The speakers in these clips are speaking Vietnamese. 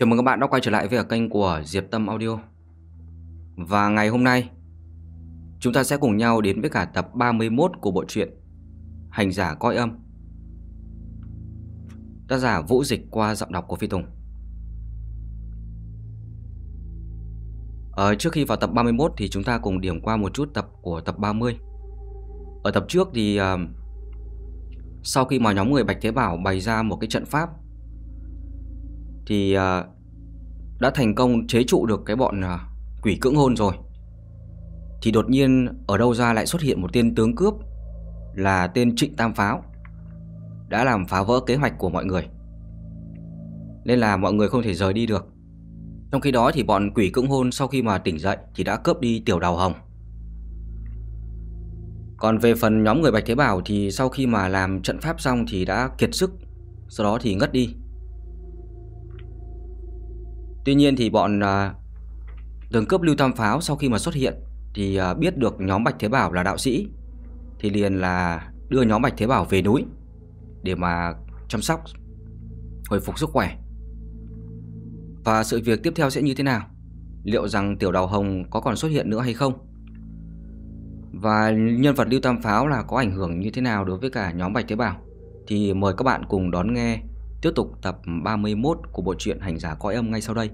Chào mừng các bạn đã quay trở lại với kênh của Diệp Tâm Audio. Và ngày hôm nay Chúng ta sẽ cùng nhau đến với cả tập 31 của bộ truyện Hành giả coi âm. Tác giả Vũ Dịch qua giọng đọc của Phi Tùng. Ở trước khi vào tập 31 thì chúng ta cùng điểm qua một chút tập của tập 30 Ở tập trước thì uh, Sau khi mà nhóm người Bạch Thế Bảo bày ra một cái trận pháp thì à, đã thành công chế trụ được cái bọn à, quỷ cưỡng hôn rồi. Thì đột nhiên ở đâu ra lại xuất hiện một tên tướng cướp là tên Trịnh Tam Pháo đã làm phá vỡ kế hoạch của mọi người. Nên là mọi người không thể rời đi được. Trong khi đó thì bọn quỷ cưỡng hôn sau khi mà tỉnh dậy thì đã cướp đi tiểu đào hồng. Còn về phần nhóm người Bạch Thế Bảo thì sau khi mà làm trận pháp xong thì đã kiệt sức, sau đó thì ngất đi. Tuy nhiên thì bọn à, uh, đường cướp lưu tam pháo sau khi mà xuất hiện thì uh, biết được nhóm Bạch Thế Bảo là đạo sĩ thì liền là đưa nhóm Bạch Thế Bảo về núi để mà chăm sóc hồi phục sức khỏe. Và sự việc tiếp theo sẽ như thế nào? Liệu rằng tiểu đào hồng có còn xuất hiện nữa hay không? Và nhân vật Lưu Tam Pháo là có ảnh hưởng như thế nào đối với cả nhóm Bạch Thế Bảo? Thì mời các bạn cùng đón nghe Tiếp tục tập 31 của bộ truyện Hành giả cõi âm ngay sau đây.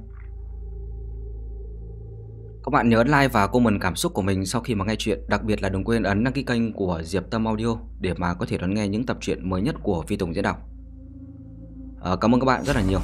Các bạn nhớ ấn like và comment cảm xúc của mình sau khi mà nghe chuyện, đặc biệt là đừng quên ấn đăng ký kênh của Diệp Tâm Audio để mà có thể đón nghe những tập truyện mới nhất của Phi Tùng diễn đọc. À, cảm ơn các bạn rất là nhiều.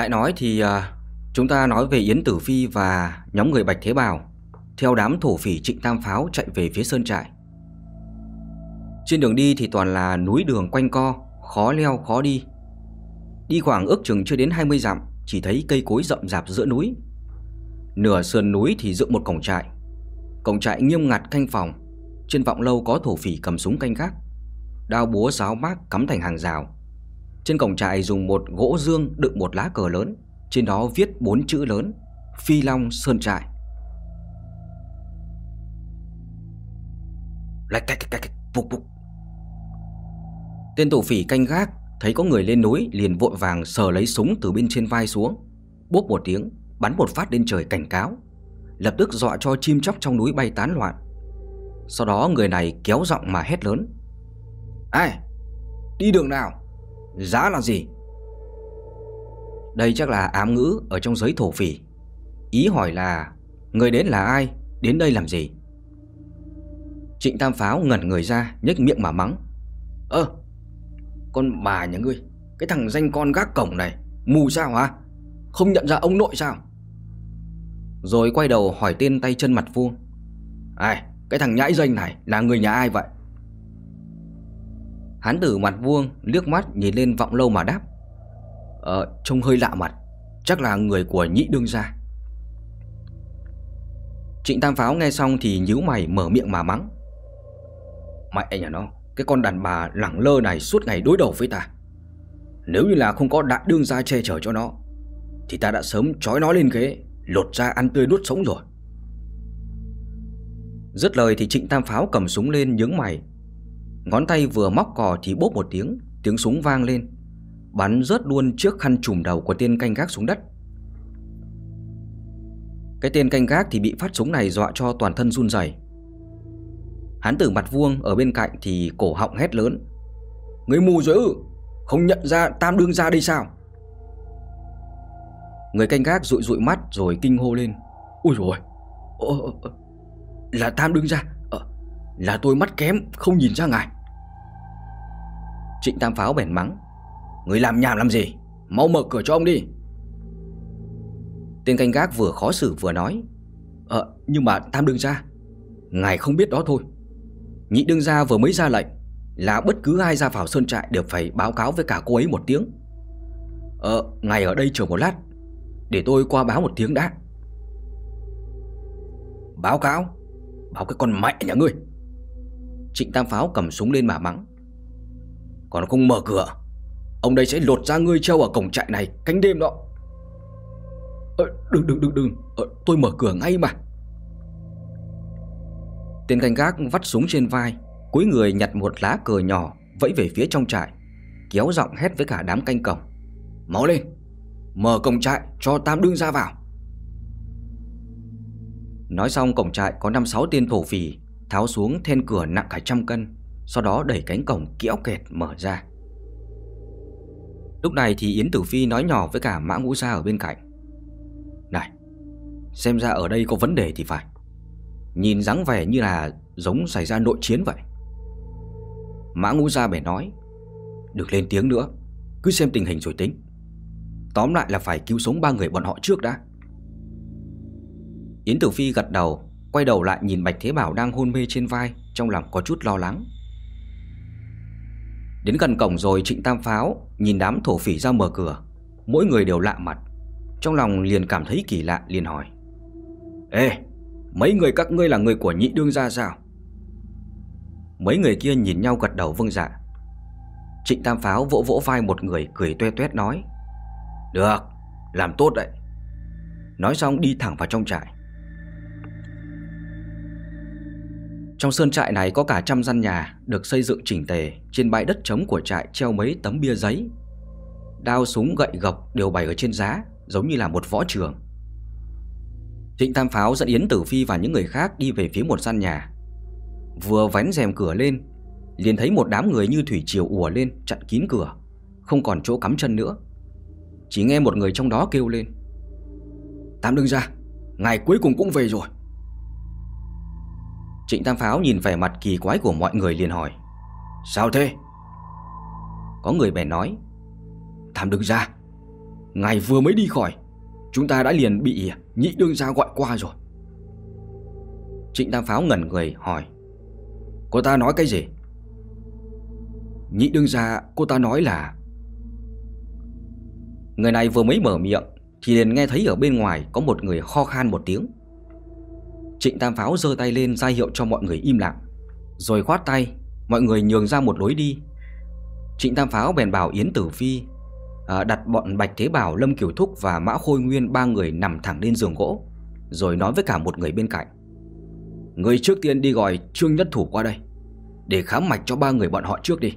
Lại nói thì à, chúng ta nói về Yến Tử Phi và nhóm người Bạch Thế Bào theo đám thổ phỉ Trịnh Tam Pháo chạy về phía Sơn Trại. Trên đường đi thì toàn là núi đường quanh co, khó leo khó đi. Đi khoảng ước chừng chưa đến 20 dặm, chỉ thấy cây cối rậm rạp giữa núi. Nửa sườn núi thì dựng một cổng trại. Cổng trại nghiêm ngặt canh phòng, trên vọng lâu có thổ phỉ cầm súng canh gác. Đao búa giáo mác cắm thành hàng rào trên cổng trại dùng một gỗ dương đựng một lá cờ lớn, trên đó viết bốn chữ lớn: Phi Long Sơn Trại. Lạch cách cách cách bục bục Tên tổ phỉ canh gác thấy có người lên núi liền vội vàng sờ lấy súng từ bên trên vai xuống, bốp một tiếng, bắn một phát lên trời cảnh cáo, lập tức dọa cho chim chóc trong núi bay tán loạn. Sau đó người này kéo giọng mà hét lớn: "Ai? Đi đường nào?" Giá là gì? Đây chắc là ám ngữ ở trong giới thổ phỉ Ý hỏi là, Người đến là ai? Đến đây làm gì? Trịnh Tam Pháo ngẩn người ra, nhếch miệng mà mắng Ơ, Con bà nhà ngươi, Cái thằng danh con gác cổng này, Mù sao hả? Không nhận ra ông nội sao? Rồi quay đầu hỏi tên tay chân mặt vuông Ai, Cái thằng nhãi danh này là người nhà ai vậy? Hán tử mặt vuông, liếc mắt nhìn lên vọng lâu mà đáp. Ờ trông hơi lạ mặt, Chắc là người của nhị đương gia. Trịnh Tam Pháo nghe xong thì nhíu mày mở miệng mà mắng. Mẹ nhà nó, Cái con đàn bà lẳng lơ này suốt ngày đối đầu với ta. Nếu như là không có đại đương gia che chở cho nó, Thì ta đã sớm trói nó lên ghế, Lột ra ăn tươi nuốt sống rồi. Dứt lời thì Trịnh Tam Pháo cầm súng lên nhướng mày. Ngón tay vừa móc cò thì bốp một tiếng Tiếng súng vang lên. Bắn rớt luôn trước khăn trùm đầu của tên canh gác xuống đất. Cái tên canh gác thì bị phát súng này dọa cho toàn thân run rẩy. Hán tử mặt vuông ở bên cạnh thì cổ họng hét lớn. Người mù rồi ư Không nhận ra tam đương ra đây sao? Người canh gác rụi rụi mắt rồi kinh hô lên. Ui rồi Là tam đương ra là tôi mắt kém không nhìn ra ngài. Trịnh Tam Pháo bèn mắng Người làm nhảm làm gì? Mau mở cửa cho ông đi. Tên canh gác vừa khó xử vừa nói Ờ nhưng mà Tam đương ra Ngài không biết đó thôi. Nhị đương gia vừa mới ra lệnh Là bất cứ ai ra vào sơn trại đều phải báo cáo với cả cô ấy một tiếng. Ờ, ngài ở đây chờ một lát Để tôi qua báo một tiếng đã. Báo cáo? Báo cái con mẹ nhà ngươi. Trịnh Tam Pháo cầm súng lên mà mắng. Còn không mở cửa Ông đây sẽ lột ra ngươi treo ở cổng trại này Cánh đêm đó. Ờ, Đừng đừng đừng đừng. Ờ, Tôi mở cửa ngay mà. Tên canh gác vắt súng trên vai Cuối người nhặt một lá cờ nhỏ Vẫy về phía trong trại Kéo giọng hét với cả đám canh cổng. Máu lên Mở cổng trại cho tam đương ra vào. Nói xong cổng trại có 5-6 tên thổ phỉ Tháo xuống then cửa nặng cả trăm cân, Sau đó đẩy cánh cổng kéo kẹt mở ra. Lúc này thì Yến Tử Phi nói nhỏ với cả Mã Ngũ Gia ở bên cạnh. Này, Xem ra ở đây có vấn đề thì phải. Nhìn dáng vẻ như là giống xảy ra nội chiến vậy. Mã Ngũ Gia bẻ nói được lên tiếng nữa, Cứ xem tình hình rồi tính. Tóm lại là phải cứu sống ba người bọn họ trước đã. Yến Tử Phi gật đầu Quay đầu lại nhìn Bạch Thế Bảo đang hôn mê trên vai, Trong lòng có chút lo lắng. Đến gần cổng rồi Trịnh Tam Pháo Nhìn đám thổ phỉ ra mở cửa. Mỗi người đều lạ mặt. Trong lòng liền cảm thấy kỳ lạ, liền hỏi. Ê, Mấy người các ngươi là người của nhị đương gia sao? Mấy người kia nhìn nhau gật đầu vâng dạ. Trịnh Tam Pháo vỗ vỗ vai một người, cười tuét tuét nói. Được, Làm tốt đấy. Nói xong đi thẳng vào trong trại. Trong sơn trại này có cả trăm gian nhà được xây dựng chỉnh tề, trên bãi đất trống của trại treo mấy tấm bia giấy. Đao súng gậy gộc đều bày ở trên giá, giống như là một võ trường. Trịnh Tam Pháo dẫn Yến Tử Phi và những người khác đi về phía một gian nhà. Vừa vén rèm cửa lên, liền thấy một đám người như thủy triều ùa lên chặn kín cửa, không còn chỗ cắm chân nữa. Chỉ nghe một người trong đó kêu lên. Tam đương ra, ngày cuối cùng cũng về rồi. Trịnh Tam Pháo nhìn vẻ mặt kỳ quái của mọi người liền hỏi. Sao thế? Có người bèn nói. Tham đương ra Ngài vừa mới đi khỏi Chúng ta đã liền bị nhị đương gia gọi qua rồi. Trịnh Tam Pháo ngẩn người hỏi. Cô ta nói cái gì? Nhị đương gia cô ta nói là Người này vừa mới mở miệng Thì liền nghe thấy ở bên ngoài có một người kho khan một tiếng Trịnh Tam Pháo giơ tay lên ra hiệu cho mọi người im lặng. Rồi khoát tay Mọi người nhường ra một lối đi. Trịnh Tam Pháo bèn bảo Yến Tử Phi à, Đặt bọn Bạch Thế Bảo, Lâm Kiều Thúc và Mã Khôi Nguyên Ba người nằm thẳng lên giường gỗ Rồi nói với cả một người bên cạnh. Người trước tiên đi gọi Trương Nhất Thủ qua đây Để khám mạch cho ba người bọn họ trước đi.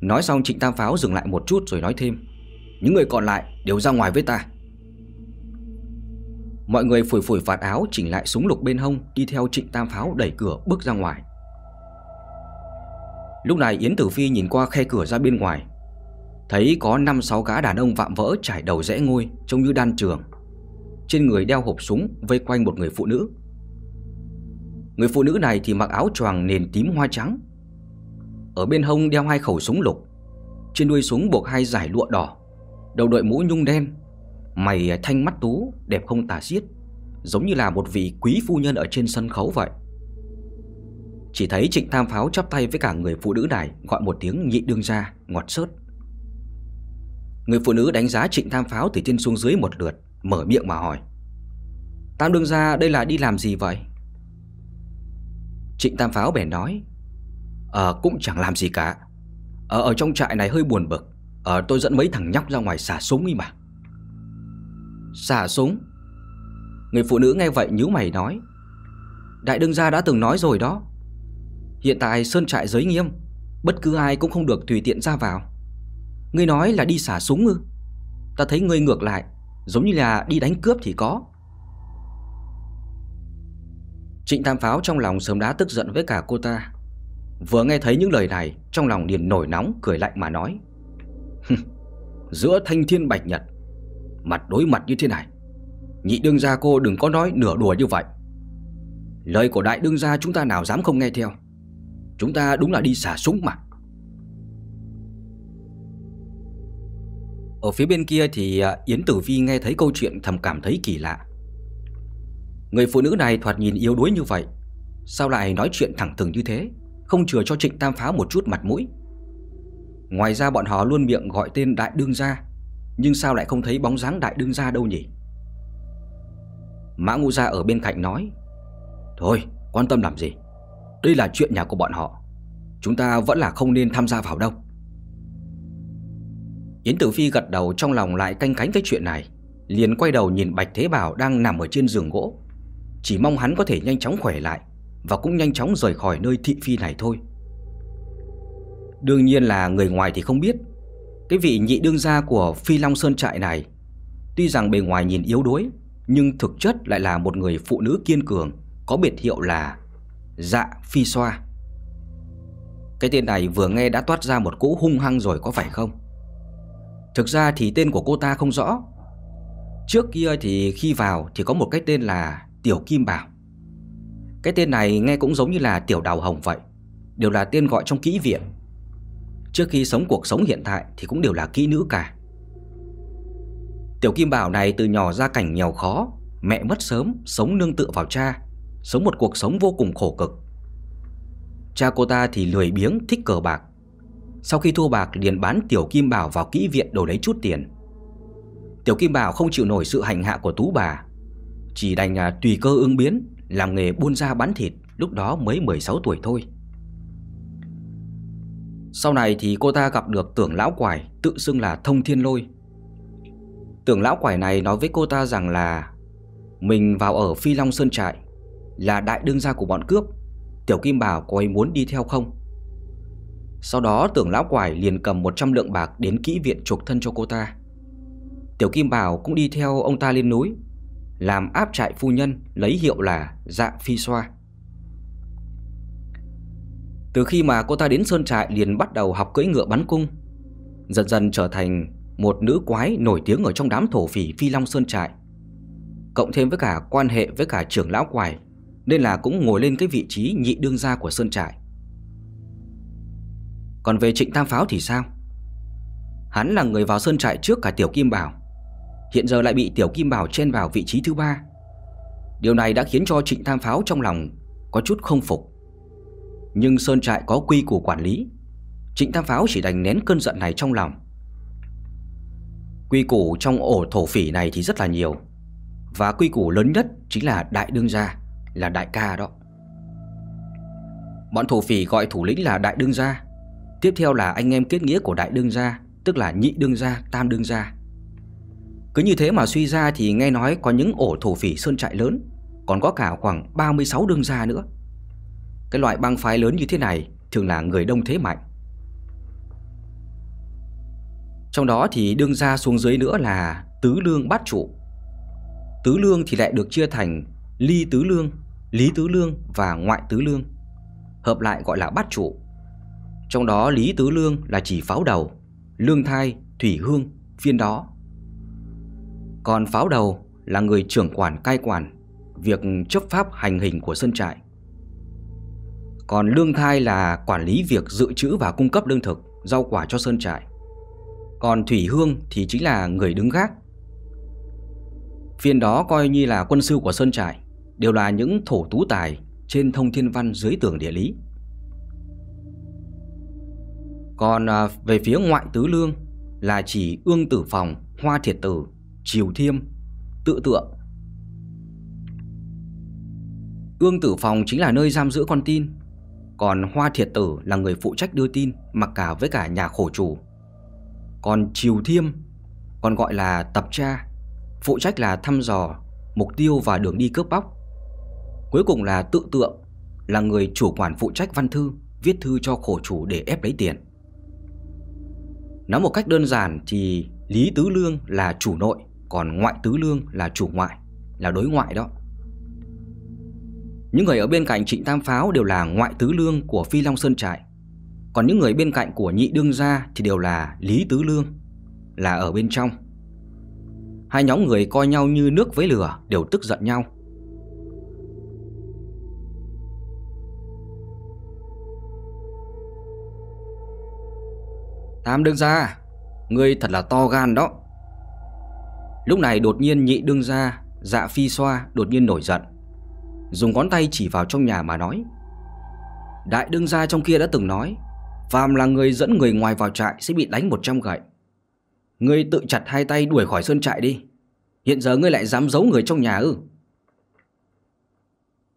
Nói xong Trịnh Tam Pháo dừng lại một chút rồi nói thêm Những người còn lại đều ra ngoài với ta. Mọi người phủi phủi vạt áo, chỉnh lại súng lục bên hông, Đi theo trịnh tam pháo đẩy cửa bước ra ngoài. Lúc này Yến Tử Phi nhìn qua khe cửa ra bên ngoài. Thấy có 5-6 gã đàn ông vạm vỡ trải đầu rẽ ngôi, Trông như đan trường. Trên người đeo hộp súng, vây quanh một người phụ nữ. Người phụ nữ này thì mặc áo choàng nền tím hoa trắng. Ở bên hông đeo hai khẩu súng lục. Trên đuôi súng buộc hai giải lụa đỏ. Đầu đội mũ nhung đen Mày à, thanh mắt tú Đẹp không tả xiết Giống như là một vị quý phu nhân ở trên sân khấu vậy. Chỉ thấy trịnh tham pháo chắp tay với cả người phụ nữ này Gọi một tiếng nhị đương ra Ngọt sớt. Người phụ nữ đánh giá trịnh tham pháo từ trên xuống dưới một lượt Mở miệng mà hỏi Tam đương ra đây là đi làm gì vậy? Trịnh tam pháo bèn nói Ờ cũng chẳng làm gì cả. Ở, ở trong trại này hơi buồn bực. Ờ tôi dẫn mấy thằng nhóc ra ngoài xả súng đi mà. Xả súng. Người phụ nữ nghe vậy nhíu mày nói, Đại đương gia đã từng nói rồi đó. Hiện tại sơn trại giới nghiêm, Bất cứ ai cũng không được tùy tiện ra vào. Ngươi nói là đi xả súng ư? Ta thấy ngươi ngược lại, Giống như là đi đánh cướp thì có. Trịnh Tam Pháo trong lòng sớm đã tức giận với cả cô ta. Vừa nghe thấy những lời này, Trong lòng liền nổi nóng, cười lạnh mà nói Giữa thanh thiên bạch nhật Mặt đối mặt như thế này. Nhị đương gia cô đừng có nói nửa đùa như vậy. Lời của đại đương gia chúng ta nào dám không nghe theo? Chúng ta đúng là đi xả súng mà. Ở phía bên kia thì à, Yến Tử Vi nghe thấy câu chuyện thầm cảm thấy kỳ lạ. Người phụ nữ này thoạt nhìn yếu đuối như vậy, Sao lại nói chuyện thẳng thừng như thế? Không chừa cho Trịnh Tam Pháo một chút mặt mũi. Ngoài ra bọn họ luôn miệng gọi tên Đại Đương Gia. Nhưng sao lại không thấy bóng dáng Đại Đương Gia đâu nhỉ? Mã Ngũ Gia ở bên cạnh nói, Thôi, quan tâm làm gì? Đây là chuyện nhà của bọn họ. Chúng ta vẫn là không nên tham gia vào đâu. Yến Tử Phi gật đầu trong lòng lại canh cánh cái chuyện này, Liền quay đầu nhìn Bạch Thế Bảo đang nằm ở trên giường gỗ. Chỉ mong hắn có thể nhanh chóng khỏe lại Và cũng nhanh chóng rời khỏi nơi thị phi này thôi. Đương nhiên là người ngoài thì không biết cái vị nhị đương gia của Phi Long Sơn Trại này, Tuy rằng bề ngoài nhìn yếu đuối, Nhưng thực chất lại là một người phụ nữ kiên cường, Có biệt hiệu là Dạ Phi Xoa. Cái tên này vừa nghe đã toát ra một cỗ hung hăng rồi có phải không? Thực ra thì tên của cô ta không rõ. Trước kia thì khi vào thì có một cái tên là Tiểu Kim Bảo. Cái tên này nghe cũng giống như là Tiểu Đào Hồng vậy, Đều là tên gọi trong kỹ viện. Trước khi sống cuộc sống hiện tại thì cũng đều là kỹ nữ cả. Tiểu Kim Bảo này từ nhỏ ra cảnh nghèo khó Mẹ mất sớm, sống nương tựa vào cha Sống một cuộc sống vô cùng khổ cực. Cha cô ta thì lười biếng thích cờ bạc. Sau khi thua bạc liền bán Tiểu Kim Bảo vào kỹ viện đổi lấy chút tiền. Tiểu Kim Bảo không chịu nổi sự hành hạ của tú bà Chỉ đành à, tùy cơ ứng biến Làm nghề buôn ra bán thịt Lúc đó mới 16 tuổi thôi. Sau này thì cô ta gặp được tưởng lão quải, Tự xưng là thông thiên lôi. Tưởng lão quải này nói với cô ta rằng là Mình vào ở Phi Long Sơn Trại Là đại đương gia của bọn cướp. Tiểu Kim Bảo có ấy muốn đi theo không? Sau đó tưởng lão quải liền cầm 100 lượng bạc Đến kỹ viện chuộc thân cho cô ta. Tiểu Kim Bảo cũng đi theo ông ta lên núi, Làm áp trại phu nhân Lấy hiệu là Dạ Phi Xoa. Từ khi mà cô ta đến Sơn Trại liền bắt đầu học cưỡi ngựa bắn cung. Dần dần trở thành một nữ quái nổi tiếng ở trong đám thổ phỉ Phi Long Sơn Trại. Cộng thêm với cả quan hệ với cả trưởng lão quài, Nên là cũng ngồi lên cái vị trí nhị đương gia của Sơn Trại. Còn về Trịnh Tam Pháo thì sao? Hắn là người vào Sơn Trại trước cả Tiểu Kim Bảo. Hiện giờ lại bị Tiểu Kim Bảo chen vào vị trí thứ ba. Điều này đã khiến cho Trịnh Tam Pháo trong lòng có chút không phục. Nhưng Sơn Trại có quy củ quản lý. Trịnh Tam Pháo chỉ đành nén cơn giận này trong lòng. Quy củ trong ổ thổ phỉ này thì rất là nhiều. Và quy củ lớn nhất chính là đại đương gia Là đại ca đó. Bọn thổ phỉ gọi thủ lĩnh là đại đương gia. Tiếp theo là anh em kết nghĩa của đại đương gia Tức là nhị đương gia, tam đương gia. Cứ như thế mà suy ra thì nghe nói có những ổ thổ phỉ sơn trại lớn Còn có cả khoảng 36 đương gia nữa. Cái loại băng phái lớn như thế này Thường là người đông thế mạnh. Trong đó thì đương ra xuống dưới nữa là Tứ lương bát trụ. Tứ lương thì lại được chia thành Ly tứ lương, lý tứ lương và ngoại tứ lương Hợp lại gọi là bát trụ. Trong đó lý tứ lương là chỉ pháo đầu Lương thai, thủy hương, phiên đó. Còn pháo đầu là người trưởng quản cai quản Việc chấp pháp hành hình của sân Trại. Còn lương thai là quản lý việc dự trữ và cung cấp lương thực Rau quả cho Sơn Trại. Còn Thủy Hương thì chính là người đứng gác. Phiên đó coi như là quân sư của Sơn Trại Đều là những thổ tú tài Trên thông thiên văn dưới tường địa lý. Còn à, về phía ngoại tứ lương Là chỉ ương tử phòng, hoa thiệt tử Triều Thiêm Tự tượng Ương tử phòng chính là nơi giam giữ con tin còn Hoa Thiệt Tử là người phụ trách đưa tin, Mặc cả với cả nhà khổ chủ. Còn Triều Thiêm, Còn gọi là tập tra Phụ trách là thăm dò, Mục tiêu và đường đi cướp bóc. Cuối cùng là tự tượng, Là người chủ quản phụ trách văn thư, Viết thư cho khổ chủ để ép lấy tiền. Nói một cách đơn giản thì Lý Tứ Lương là chủ nội, còn ngoại tứ lương là chủ ngoại, Là đối ngoại đó. Những người ở bên cạnh trịnh tam pháo Đều là ngoại tứ lương của Phi Long Sơn Trại. Còn những người bên cạnh của nhị đương gia Thì đều là lý tứ lương, Là ở bên trong. Hai nhóm người coi nhau như nước với lửa, Đều tức giận nhau. Tam đương gia, Ngươi thật là to gan đó. Lúc này đột nhiên nhị đương gia Dạ phi xoa đột nhiên nổi giận. Dùng ngón tay chỉ vào trong nhà mà nói. Đại đương gia trong kia đã từng nói, Phàm là người dẫn người ngoài vào trại Sẽ bị đánh 100 gậy. Ngươi tự chặt hai tay đuổi khỏi sơn trại đi. Hiện giờ ngươi lại dám giấu người trong nhà ư?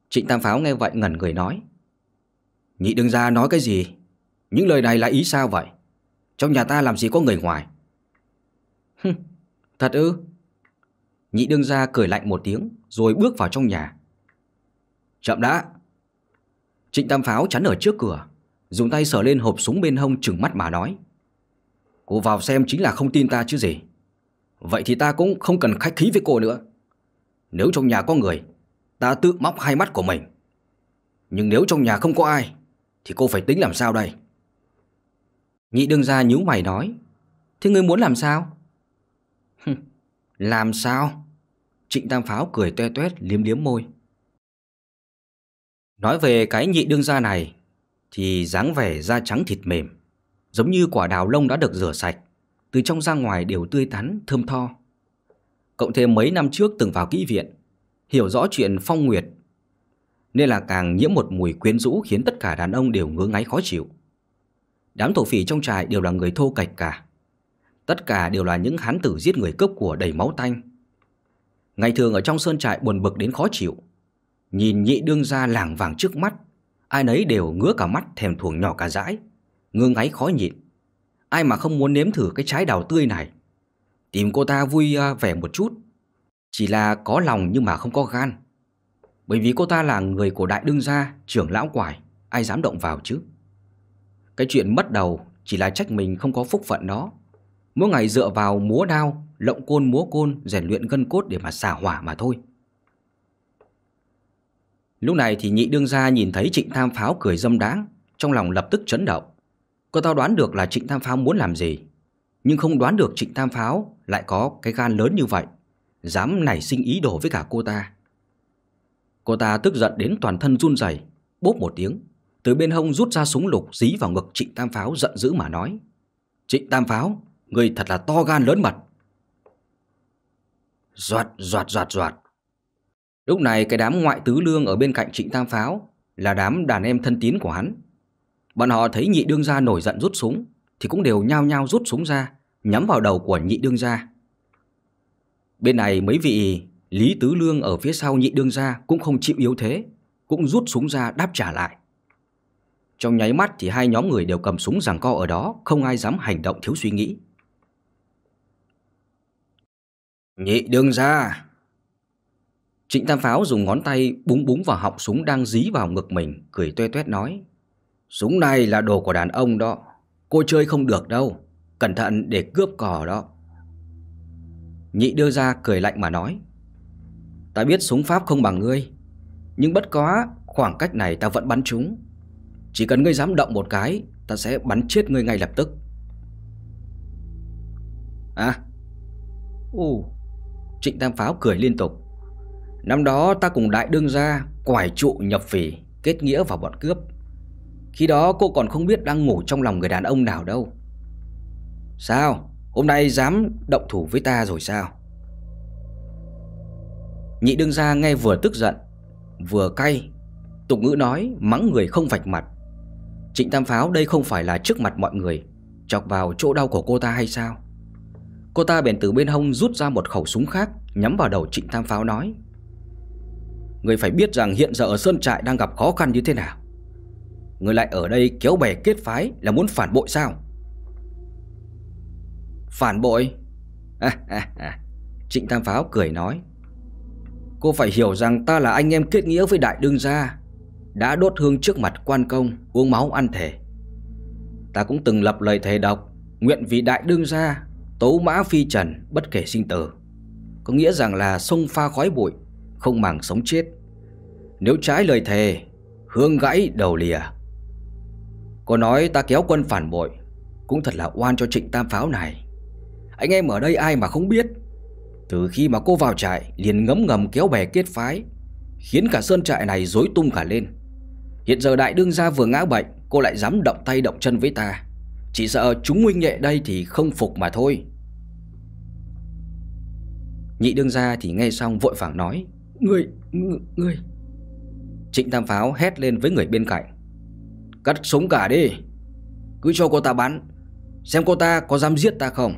Trịnh Tam Pháo nghe vậy ngẩn người nói. Nhị đương gia nói cái gì? Những lời này là ý sao vậy? Trong nhà ta làm gì có người ngoài? Thật ư? Nhị đương gia cười lạnh một tiếng, Rồi bước vào trong nhà. Chậm đã. Trịnh Tam Pháo chắn ở trước cửa, Dùng tay sờ lên hộp súng bên hông trừng mắt mà nói. Cô vào xem chính là không tin ta chứ gì. Vậy thì ta cũng không cần khách khí với cô nữa. Nếu trong nhà có người, Ta tự móc hai mắt của mình. Nhưng nếu trong nhà không có ai, Thì cô phải tính làm sao đây? Nhị đương gia nhíu mày nói. Thế ngươi muốn làm sao? Làm sao? Trịnh Tam Pháo cười toe toét, liếm liếm môi. Nói về cái nhị đương gia này Thì dáng vẻ da trắng thịt mềm Giống như quả đào lông đã được rửa sạch Từ trong ra ngoài đều tươi tắn, thơm tho. Cộng thêm mấy năm trước từng vào kỹ viện Hiểu rõ chuyện phong nguyệt Nên là càng nhiễm một mùi quyến rũ Khiến tất cả đàn ông đều ngứa ngáy khó chịu. Đám thổ phỉ trong trại đều là người thô cạch cả Tất cả đều là những hán tử giết người cướp của đầy máu tanh. Ngày thường ở trong sơn trại buồn bực đến khó chịu Nhìn nhị đương ra làng vàng trước mắt, Ai nấy đều ngứa cả mắt thèm thuồng nhỏ cả dãi ngương ngáy khó nhịn. Ai mà không muốn nếm thử cái trái đào tươi này? Tìm cô ta vui à, vẻ một chút. Chỉ là có lòng nhưng mà không có gan. Bởi vì cô ta là người của đại đương gia, Trưởng lão quải, Ai dám động vào chứ? Cái chuyện mất đầu Chỉ là trách mình không có phúc phận đó. Mỗi ngày dựa vào múa đao, Lộng côn múa côn, rèn luyện gân cốt để mà xả hỏa mà thôi. Lúc này thì nhị đương gia nhìn thấy trịnh tham pháo cười dâm đáng Trong lòng lập tức chấn động. Cô ta đoán được là trịnh tham pháo muốn làm gì Nhưng không đoán được trịnh tham pháo lại có cái gan lớn như vậy Dám nảy sinh ý đồ với cả cô ta. Cô ta tức giận đến toàn thân run rẩy, Bốp một tiếng Từ bên hông rút ra súng lục dí vào ngực trịnh tam pháo giận dữ mà nói Trịnh tam pháo Người thật là to gan lớn mật. Doạt doạt doạt doạt. Lúc này cái đám ngoại tứ lương ở bên cạnh trịnh tam pháo Là đám đàn em thân tín của hắn. Bọn họ thấy nhị đương gia nổi giận rút súng Thì cũng đều nhao nhao rút súng ra, Nhắm vào đầu của nhị đương gia. Bên này mấy vị Lý Tứ Lương ở phía sau nhị đương gia Cũng không chịu yếu thế, Cũng rút súng ra đáp trả lại. Trong nháy mắt thì hai nhóm người đều cầm súng giằng co ở đó, Không ai dám hành động thiếu suy nghĩ. Nhị đương gia! Trịnh Tam Pháo dùng ngón tay búng búng vào họng súng đang dí vào ngực mình, Cười toe toét nói, Súng này là đồ của đàn ông đó, Cô chơi không được đâu, Cẩn thận để cướp cò đó. Nhị đưa ra cười lạnh mà nói, Ta biết súng pháp không bằng ngươi, Nhưng bất quá Khoảng cách này ta vẫn bắn chúng. Chỉ cần ngươi dám động một cái, Ta sẽ bắn chết ngươi ngay lập tức. À Ồ Trịnh Tam Pháo cười liên tục Năm đó ta cùng đại đương gia Quải trụ nhập phỉ, Kết nghĩa vào bọn cướp. Khi đó cô còn không biết đang ngủ trong lòng người đàn ông nào đâu. Sao? Hôm nay dám động thủ với ta rồi sao? Nhị đương gia nghe vừa tức giận, Vừa cay, Tục ngữ nói mắng người không vạch mặt. Trịnh Tam Pháo, đây không phải là trước mặt mọi người, Chọc vào chỗ đau của cô ta hay sao? Cô ta bèn từ bên hông rút ra một khẩu súng khác, Nhắm vào đầu Trịnh Tam Pháo nói. Người phải biết rằng hiện giờ ở Sơn Trại đang gặp khó khăn như thế nào. Người lại ở đây kéo bè kết phái Là muốn phản bội sao? Phản bội. Trịnh Tam Pháo cười nói. Cô phải hiểu rằng ta là anh em kết nghĩa với đại đương gia, Đã đốt hương trước mặt quan công, Uống máu ăn thể Ta cũng từng lập lời thề độc Nguyện vì đại đương gia, Tấu mã phi trần, bất kể sinh tử. Có nghĩa rằng là sông pha khói bụi không màng sống chết. Nếu trái lời thề, Hương gãy đầu lìa. Có nói ta kéo quân phản bội, Cũng thật là oan cho trịnh tam pháo này. Anh em ở đây ai mà không biết? Từ khi mà cô vào trại, Liền ngấm ngầm kéo bè kết phái, Khiến cả sơn trại này rối tung cả lên. Hiện giờ đại đương gia vừa ngã bệnh, Cô lại dám động tay động chân với ta. Chỉ sợ chúng huynh nhẹ đây thì không phục mà thôi. Nhị đương gia thì nghe xong vội vàng nói người người. Trịnh Tam Pháo hét lên với người bên cạnh. Cắt súng cả đi. Cứ cho cô ta bắn. Xem cô ta có dám giết ta không.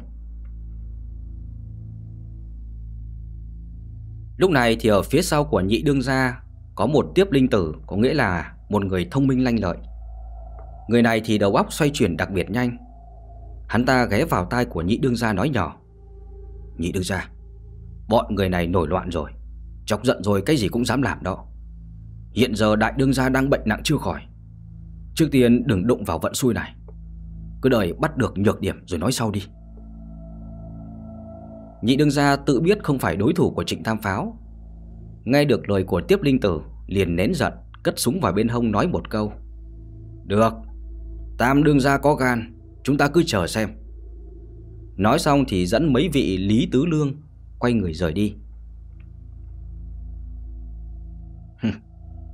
Lúc này thì ở phía sau của nhị đương gia Có một tiếp linh tử, Có nghĩa là một người thông minh lanh lợi. Người này thì đầu óc xoay chuyển đặc biệt nhanh. Hắn ta ghé vào tai của nhị đương gia nói nhỏ. Nhị đương gia, Bọn người này nổi loạn rồi. Chọc giận rồi cái gì cũng dám làm đó. Hiện giờ đại đương gia đang bệnh nặng chưa khỏi. Trước tiên đừng đụng vào vận xui này. Cứ đợi bắt được nhược điểm rồi nói sau đi. Nhị đương gia tự biết không phải đối thủ của trịnh tam pháo. Nghe được lời của tiếp linh tử, Liền nén giận, Cất súng vào bên hông nói một câu. Được, Tam đương gia có gan, Chúng ta cứ chờ xem. Nói xong thì dẫn mấy vị Lý Tứ Lương Quay người rời đi.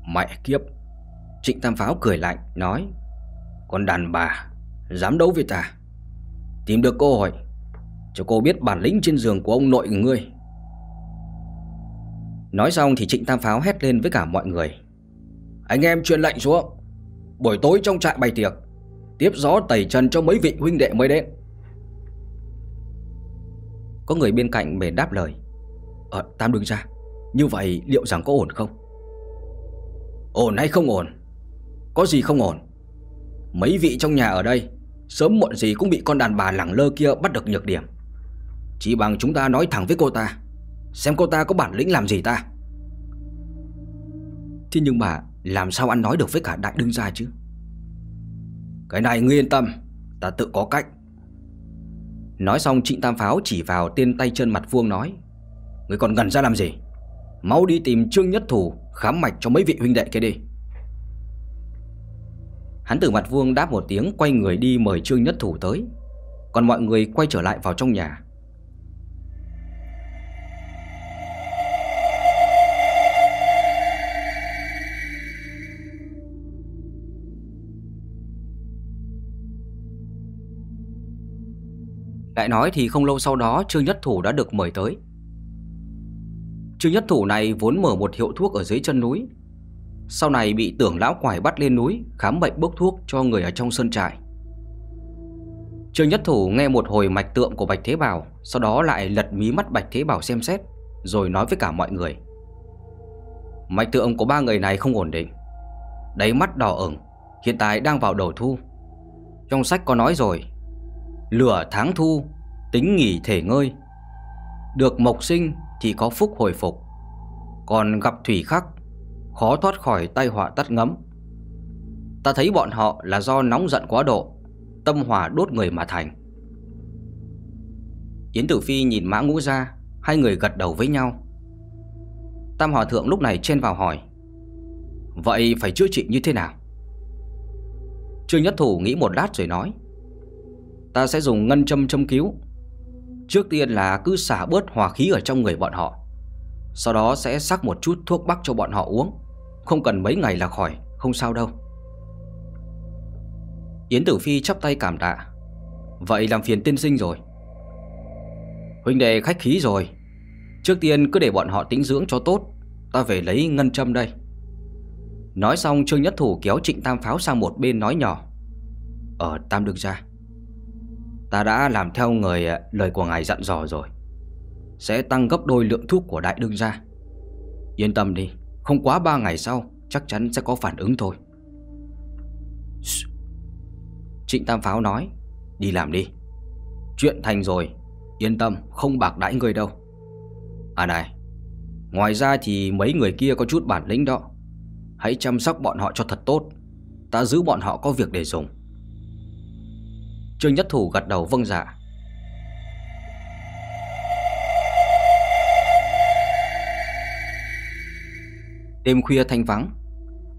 Mẹ kiếp. Trịnh Tam Pháo cười lạnh, nói, Con đàn bà, Dám đấu với ta. Tìm được cơ hội, Cho cô biết bản lĩnh trên giường của ông nội ngươi. Nói xong thì Trịnh Tam Pháo hét lên với cả mọi người, Anh em truyền lệnh xuống. Buổi tối trong trại bày tiệc, Tiếp gió tẩy trần cho mấy vị huynh đệ mới đến. Có người bên cạnh bề đáp lời Ờ Tam đứng ra Như vậy liệu rằng có ổn không? Ổn hay không ổn? Có gì không ổn? Mấy vị trong nhà ở đây, Sớm muộn gì cũng bị con đàn bà lẳng lơ kia bắt được nhược điểm. Chỉ bằng chúng ta nói thẳng với cô ta, Xem cô ta có bản lĩnh làm gì ta. Thế nhưng mà Làm sao ăn nói được với cả đại đương gia chứ? Cái này ngươi yên tâm, Ta tự có cách. Nói xong, trịnh tam pháo chỉ vào tên tay chân mặt vuông nói, Ngươi còn gần ra làm gì? Mau đi tìm Trương Nhất Thủ Khám mạch cho mấy vị huynh đệ kia đi. Hắn từ mặt vuông đáp một tiếng, Quay người đi mời Trương Nhất Thủ tới. Còn mọi người quay trở lại vào trong nhà. Lại nói thì không lâu sau đó, Trương Nhất Thủ đã được mời tới. Trương Nhất Thủ này vốn mở một hiệu thuốc ở dưới chân núi. Sau này bị tưởng lão quải bắt lên núi, Khám bệnh bốc thuốc cho người ở trong sơn trại. Trương Nhất Thủ nghe một hồi mạch tượng của Bạch Thế Bảo, Sau đó lại lật mí mắt Bạch Thế Bảo xem xét, Rồi nói với cả mọi người. Mạch tượng của ba người này không ổn định. Đáy mắt đỏ ửng, Hiện tại đang vào đầu thu. Trong sách có nói rồi, Lửa tháng thu, Tính nghỉ thể ngơi. Được mộc sinh thì có phúc hồi phục. Còn gặp thủy khắc, Khó thoát khỏi tai họa tắt ngấm. Ta thấy bọn họ là do nóng giận quá độ, Tâm hỏa đốt người mà thành. Yến Tử Phi nhìn Mã Ngũ ra, Hai người gật đầu với nhau. Tam Hòa Thượng lúc này chen vào hỏi, Vậy phải chữa trị như thế nào? Trương Nhất Thủ nghĩ một lát rồi nói, Ta sẽ dùng ngân châm châm cứu Trước tiên là cứ xả bớt hòa khí ở trong người bọn họ. Sau đó sẽ sắc một chút thuốc bắc cho bọn họ uống. Không cần mấy ngày là khỏi, Không sao đâu. Yến Tử Phi chắp tay cảm tạ. Vậy làm phiền tiên sinh rồi. Huynh đệ khách khí rồi. Trước tiên cứ để bọn họ tĩnh dưỡng cho tốt. Ta về lấy ngân châm đây. Nói xong Trương Nhất Thủ kéo Trịnh Tam Pháo sang một bên nói nhỏ. Ở Tam Đương ra Ta đã làm theo người ờ, lời của ngài dặn dò rồi. Sẽ tăng gấp đôi lượng thuốc của đại đương gia. Yên tâm đi, Không quá 3 ngày sau, Chắc chắn sẽ có phản ứng thôi. Trịnh Tam Pháo nói, Đi làm đi. Chuyện thành rồi, Yên tâm, không bạc đãi người đâu. À này, Ngoài ra thì mấy người kia có chút bản lĩnh đó. Hãy chăm sóc bọn họ cho thật tốt. Ta giữ bọn họ có việc để dùng. Trương Nhất Thủ gật đầu vâng dạ. Đêm khuya thanh vắng,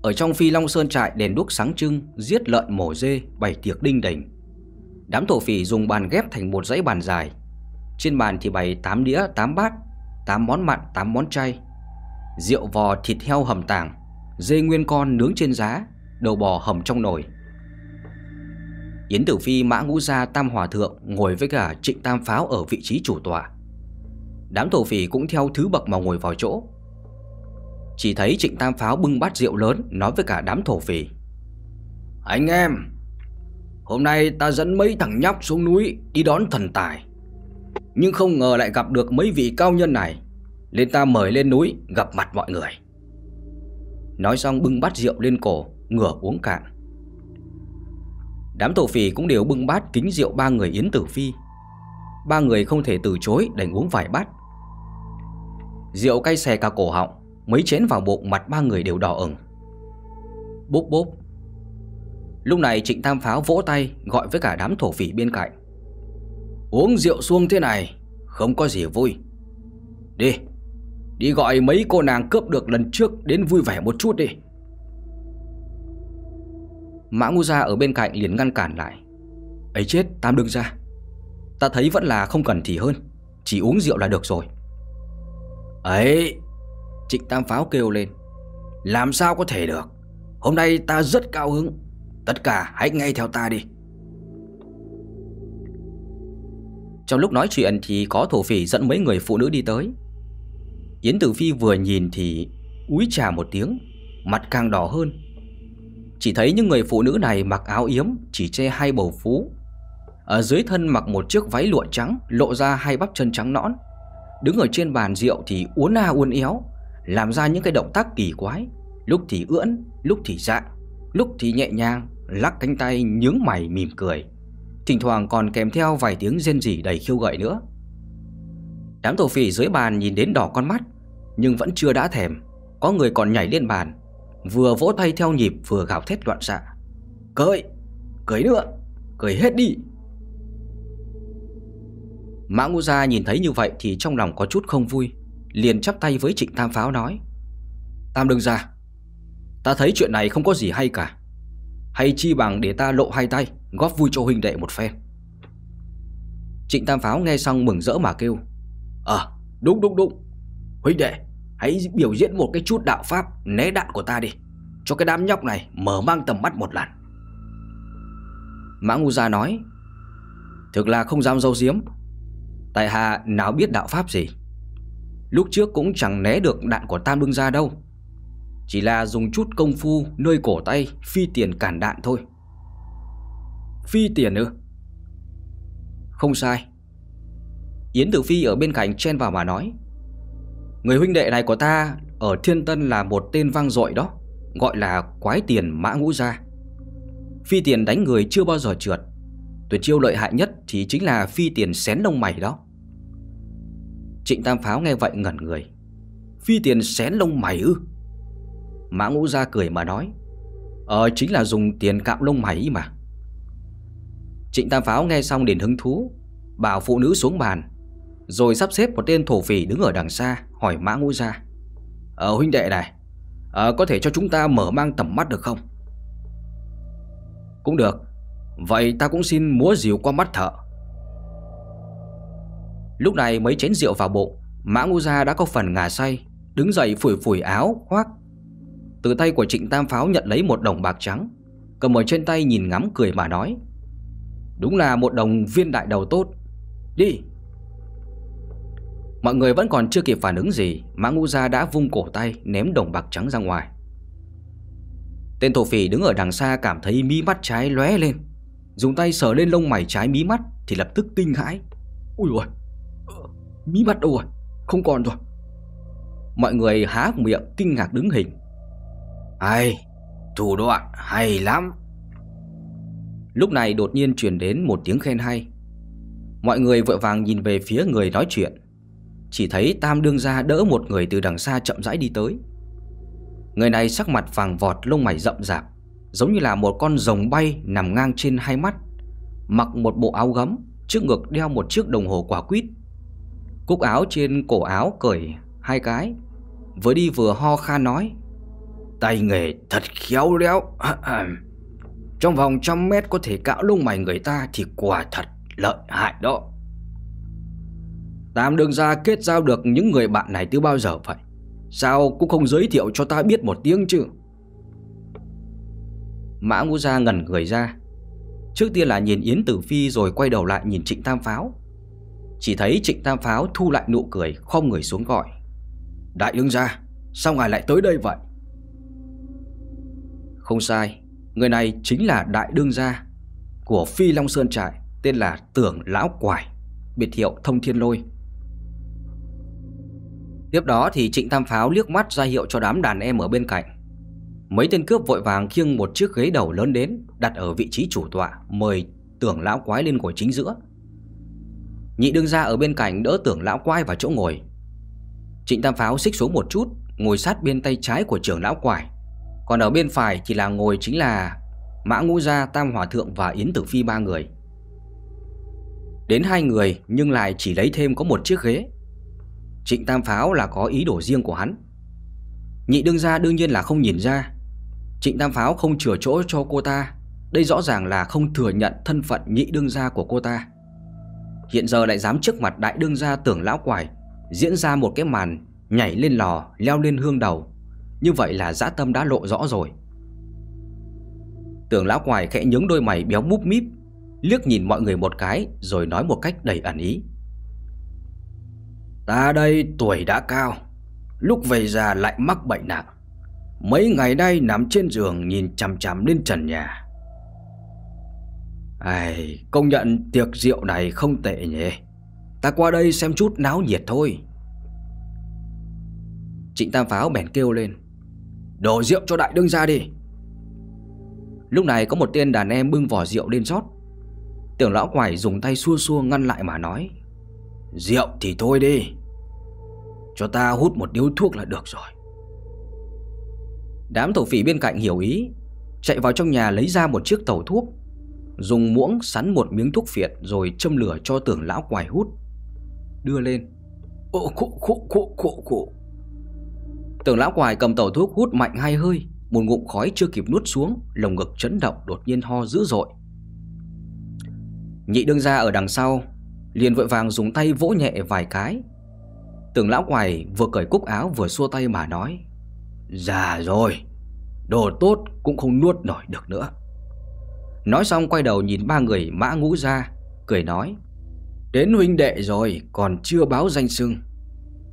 Ở trong phi long sơn trại đèn đuốc sáng trưng, Giết lợn mổ dê, bày tiệc đinh đỉnh Đám thổ phỉ dùng bàn ghép thành một dãy bàn dài. Trên bàn thì bày 8 đĩa 8 bát 8 món mặn 8 món chay. Rượu vò, thịt heo hầm tảng, Dê nguyên con nướng trên giá, Đầu bò hầm trong nồi. Yến Tử Phi mã ngũ gia tam hòa thượng Ngồi với cả trịnh tam pháo ở vị trí chủ tọa. Đám thổ phỉ cũng theo thứ bậc mà ngồi vào chỗ. Chỉ thấy trịnh tam pháo bưng bát rượu lớn, Nói với cả đám thổ phỉ. Anh em, Hôm nay ta dẫn mấy thằng nhóc xuống núi Đi đón thần tài. Nhưng không ngờ lại gặp được mấy vị cao nhân này. Nên ta mời lên núi gặp mặt mọi người. Nói xong bưng bát rượu lên cổ, Ngửa uống cạn. Đám thổ phỉ cũng đều bưng bát kính rượu ba người Yến Tử Phi. Ba người không thể từ chối, đành uống vài bát. Rượu cay xè cả cổ họng, Mấy chén vào bụng mặt ba người đều đỏ ửng. Bốp bốp. Lúc này Trịnh Tam Pháo vỗ tay, Gọi với cả đám thổ phỉ bên cạnh. Uống rượu xuông thế này, Không có gì vui. Đi Đi gọi mấy cô nàng cướp được lần trước Đến vui vẻ một chút đi. Mã Ngu Gia ở bên cạnh liền ngăn cản lại. Ấy chết, Tam đừng ra Ta thấy vẫn là không cần thì hơn, Chỉ uống rượu là được rồi. Ấy, Trịnh Tam Pháo kêu lên. Làm sao có thể được? Hôm nay ta rất cao hứng. Tất cả hãy nghe theo ta đi. Trong lúc nói chuyện thì có thổ phỉ dẫn mấy người phụ nữ đi tới. Yến Tử Phi vừa nhìn thì úi trà một tiếng, Mặt càng đỏ hơn. Chỉ thấy những người phụ nữ này mặc áo yếm Chỉ che hai bầu phú. Ở dưới thân mặc một chiếc váy lụa trắng Lộ ra hai bắp chân trắng nõn. Đứng ở trên bàn rượu thì uốn a uốn éo Làm ra những cái động tác kỳ quái. Lúc thì ưỡn, lúc thì dạng Lúc thì nhẹ nhàng Lắc cánh tay nhướng mày mỉm cười. Thỉnh thoảng còn kèm theo vài tiếng rên rỉ đầy khiêu gợi nữa. Đám thổ phỉ dưới bàn nhìn đến đỏ con mắt Nhưng vẫn chưa đã thèm. Có người còn nhảy lên bàn. Vừa vỗ tay theo nhịp vừa gào thét loạn xạ. Cười, cười nữa, cười hết đi. Mã Ngũ Gia nhìn thấy như vậy thì trong lòng có chút không vui Liền chắp tay với Trịnh Tam Pháo nói Tam đừng ra Ta thấy chuyện này không có gì hay cả. Hay chi bằng để ta lộ hai tay Góp vui cho huynh đệ một phen. Trịnh Tam Pháo nghe xong mừng rỡ mà kêu Ờ đúng đúng đúng. Huynh đệ Hãy biểu diễn một cái chút đạo pháp Né đạn của ta đi, Cho cái đám nhóc này mở mang tầm mắt một lần Mã Ngu Gia nói, Thực là không dám dâu diếm Tại hạ nào biết đạo pháp gì? Lúc trước cũng chẳng né được đạn của Tam Đương Gia đâu. Chỉ là dùng chút công phu nơi cổ tay Phi tiền cản đạn thôi. Phi tiền ư? Không sai. Yến Tử Phi ở bên cạnh chen vào mà nói Người huynh đệ này của ta Ở Thiên Tân là một tên vang dội đó, Gọi là quái tiền mã ngũ gia. Phi tiền đánh người chưa bao giờ trượt. Tuyệt chiêu lợi hại nhất thì chính là phi tiền xén lông mày đó. Trịnh Tam Pháo nghe vậy ngẩn người. Phi tiền xén lông mày ư? Mã ngũ gia cười mà nói Ờ chính là dùng tiền cạo lông mày mà. Trịnh Tam Pháo nghe xong liền hứng thú, Bảo phụ nữ xuống bàn, Rồi sắp xếp một tên thổ phỉ đứng ở đằng xa. Hỏi Mã ngũ gia. Ờ huynh đệ này à, có thể cho chúng ta mở mang tầm mắt được không? Cũng được Vậy ta cũng xin múa rìu qua mắt thợ. Lúc này mấy chén rượu vào bụng Mã Ngũ Gia đã có phần ngà say Đứng dậy phủi phủi áo khoác Từ tay của Trịnh Tam Pháo nhận lấy một đồng bạc trắng Cầm ở trên tay nhìn ngắm cười mà nói Đúng là một đồng viên đại đầu tốt. Đi. Mọi người vẫn còn chưa kịp phản ứng gì Mã Ngũ Gia đã vung cổ tay Ném đồng bạc trắng ra ngoài. Tên thổ phỉ đứng ở đằng xa cảm thấy mí mắt trái lóe lên. Dùng tay sờ lên lông mày trái mí mắt Thì lập tức kinh hãi. Ui ôi Mí mắt đâu rồi? Không còn rồi. Mọi người há miệng kinh ngạc đứng hình. Hay Thủ đoạn hay lắm. Lúc này đột nhiên truyền đến một tiếng khen hay. Mọi người vội vàng nhìn về phía người nói chuyện chỉ thấy Tam Đương Gia đỡ một người từ đằng xa chậm rãi đi tới. Người này sắc mặt vàng vọt, lông mày rậm rạp, Giống như là một con rồng bay nằm ngang trên hai mắt, Mặc một bộ áo gấm, Trước ngực đeo một chiếc đồng hồ quả quýt. Cúc áo trên cổ áo cởi hai cái, Vừa đi vừa ho kha nói, Tay nghề thật khéo léo. Trong vòng trăm mét có thể cạo lông mày người ta Thì quả thật lợi hại đó. Tam đường gia kết giao được những người bạn này từ bao giờ vậy? Sao cũng không giới thiệu cho ta biết một tiếng chứ? Mã Ngũ Gia ngẩn người ra. Trước tiên là nhìn Yến Tử Phi rồi quay đầu lại nhìn Trịnh Tam Pháo. Chỉ thấy Trịnh Tam Pháo thu lại nụ cười Không người xuống gọi. Đại đương gia, Sao ngài lại tới đây vậy? Không sai, Người này chính là đại đương gia Của Phi Long Sơn Trại, Tên là Tưởng Lão Quải, Biệt hiệu Thông Thiên Lôi. Tiếp đó thì Trịnh Tam Pháo liếc mắt ra hiệu cho đám đàn em ở bên cạnh. Mấy tên cướp vội vàng khiêng một chiếc ghế đầu lớn đến Đặt ở vị trí chủ tọa Mời tưởng lão quái lên ngồi chính giữa. Nhị đương gia ở bên cạnh đỡ tưởng lão quái vào chỗ ngồi. Trịnh Tam Pháo xích xuống một chút Ngồi sát bên tay trái của trưởng lão quải. Còn ở bên phải chỉ là ngồi chính là Mã Ngũ Gia, Tam Hòa Thượng và Yến Tử Phi ba người. Đến hai người nhưng lại chỉ lấy thêm có một chiếc ghế. Trịnh Tam Pháo là có ý đồ riêng của hắn. Nhị đương gia đương nhiên là không nhìn ra. Trịnh Tam Pháo không chừa chỗ cho cô ta. Đây rõ ràng là không thừa nhận thân phận nhị đương gia của cô ta. Hiện giờ lại dám trước mặt đại đương gia tưởng lão quải Diễn ra một cái màn nhảy lên lò, leo lên hương đầu. Như vậy là dã tâm đã lộ rõ rồi. Tưởng lão quải khẽ nhướng đôi mày béo múp míp, Liếc nhìn mọi người một cái Rồi nói một cách đầy ẩn ý. Ta đây tuổi đã cao Lúc về già lại mắc bệnh nặng. Mấy ngày nay nằm trên giường nhìn chằm chằm lên trần nhà. Ai, công nhận tiệc rượu này không tệ nhỉ. Ta qua đây xem chút náo nhiệt thôi. Trịnh Tam Pháo bèn kêu lên Đổ rượu cho đại đương ra đi. Lúc này có một tên đàn em bưng vỏ rượu lên rót. Tưởng lão quải dùng tay xua xua ngăn lại mà nói Rượu thì thôi đi. Cho ta hút một điếu thuốc là được rồi. Đám thổ phỉ bên cạnh hiểu ý, Chạy vào trong nhà lấy ra một chiếc tàu thuốc, Dùng muỗng sắn một miếng thuốc phiện Rồi châm lửa cho tưởng lão quài hút. Đưa lên. Ồ khổ khổ khổ khổ khổ Tưởng lão quài cầm tàu thuốc hút mạnh hai hơi, Một ngụm khói chưa kịp nuốt xuống, Lồng ngực chấn động đột nhiên ho dữ dội. Nhị đương ra ở đằng sau Liền vội vàng dùng tay vỗ nhẹ vài cái. Tưởng lão quầy vừa cởi cúc áo vừa xua tay mà nói Già rồi Đồ tốt cũng không nuốt nổi được nữa. Nói xong quay đầu nhìn ba người mã ngũ ra Cười nói Đến huynh đệ rồi còn chưa báo danh sưng,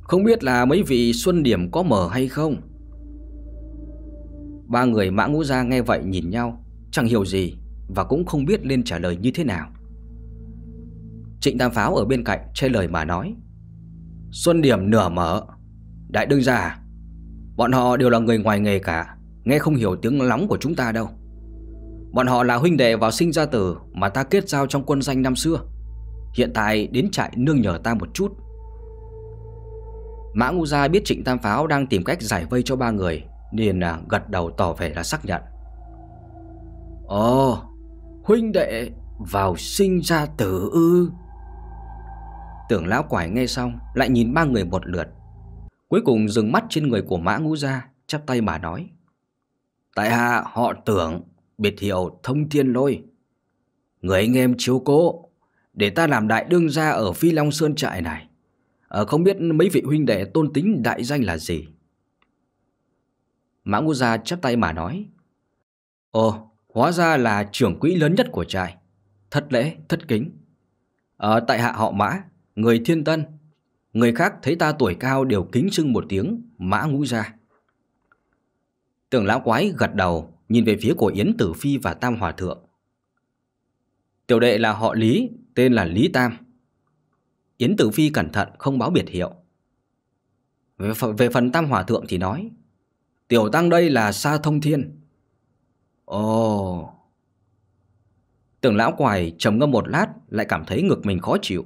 Không biết là mấy vị Xuân Điểm có mở hay không? Ba người mã ngũ ra nghe vậy nhìn nhau Chẳng hiểu gì Và cũng không biết nên trả lời như thế nào. Trịnh Tam Pháo ở bên cạnh che lời mà nói. Xuân Điểm nửa mở. Đại đương gia à, Bọn họ đều là người ngoài nghề cả, Nghe không hiểu tiếng lóng của chúng ta đâu. Bọn họ là huynh đệ vào sinh ra tử Mà ta kết giao trong quân danh năm xưa. Hiện tại đến trại nương nhờ ta một chút. Mã Ngu Gia biết Trịnh Tam Pháo đang tìm cách giải vây cho ba người Nên à, gật đầu tỏ vẻ là xác nhận. Ồ, Huynh đệ vào sinh ra tử ư? Tưởng lão quải nghe xong Lại nhìn ba người một lượt. Cuối cùng dừng mắt trên người của mã ngũ gia Chắp tay mà nói. Tại hạ họ tưởng Biệt hiệu thông thiên lôi. Người anh em chiếu cố Để ta làm đại đương gia ở Phi Long Sơn trại này. À, Không biết mấy vị huynh đệ tôn tính đại danh là gì? Mã ngũ gia chắp tay mà nói. Ồ Hóa ra là trưởng quỹ lớn nhất của trại. Thất lễ, thất kính. Ở tại hạ họ mã Người thiên tân Người khác thấy ta tuổi cao đều kính sưng một tiếng Mã ngũ ra. Tưởng lão quái gật đầu Nhìn về phía của Yến Tử Phi và Tam Hòa Thượng. Tiểu đệ là họ Lý Tên là Lý Tam. Yến Tử Phi cẩn thận không báo biệt hiệu. Về, về phần Tam Hòa Thượng thì nói Tiểu Tăng đây là Sa Thông Thiên. Ồ. Tưởng lão quài trầm ngâm một lát Lại cảm thấy ngực mình khó chịu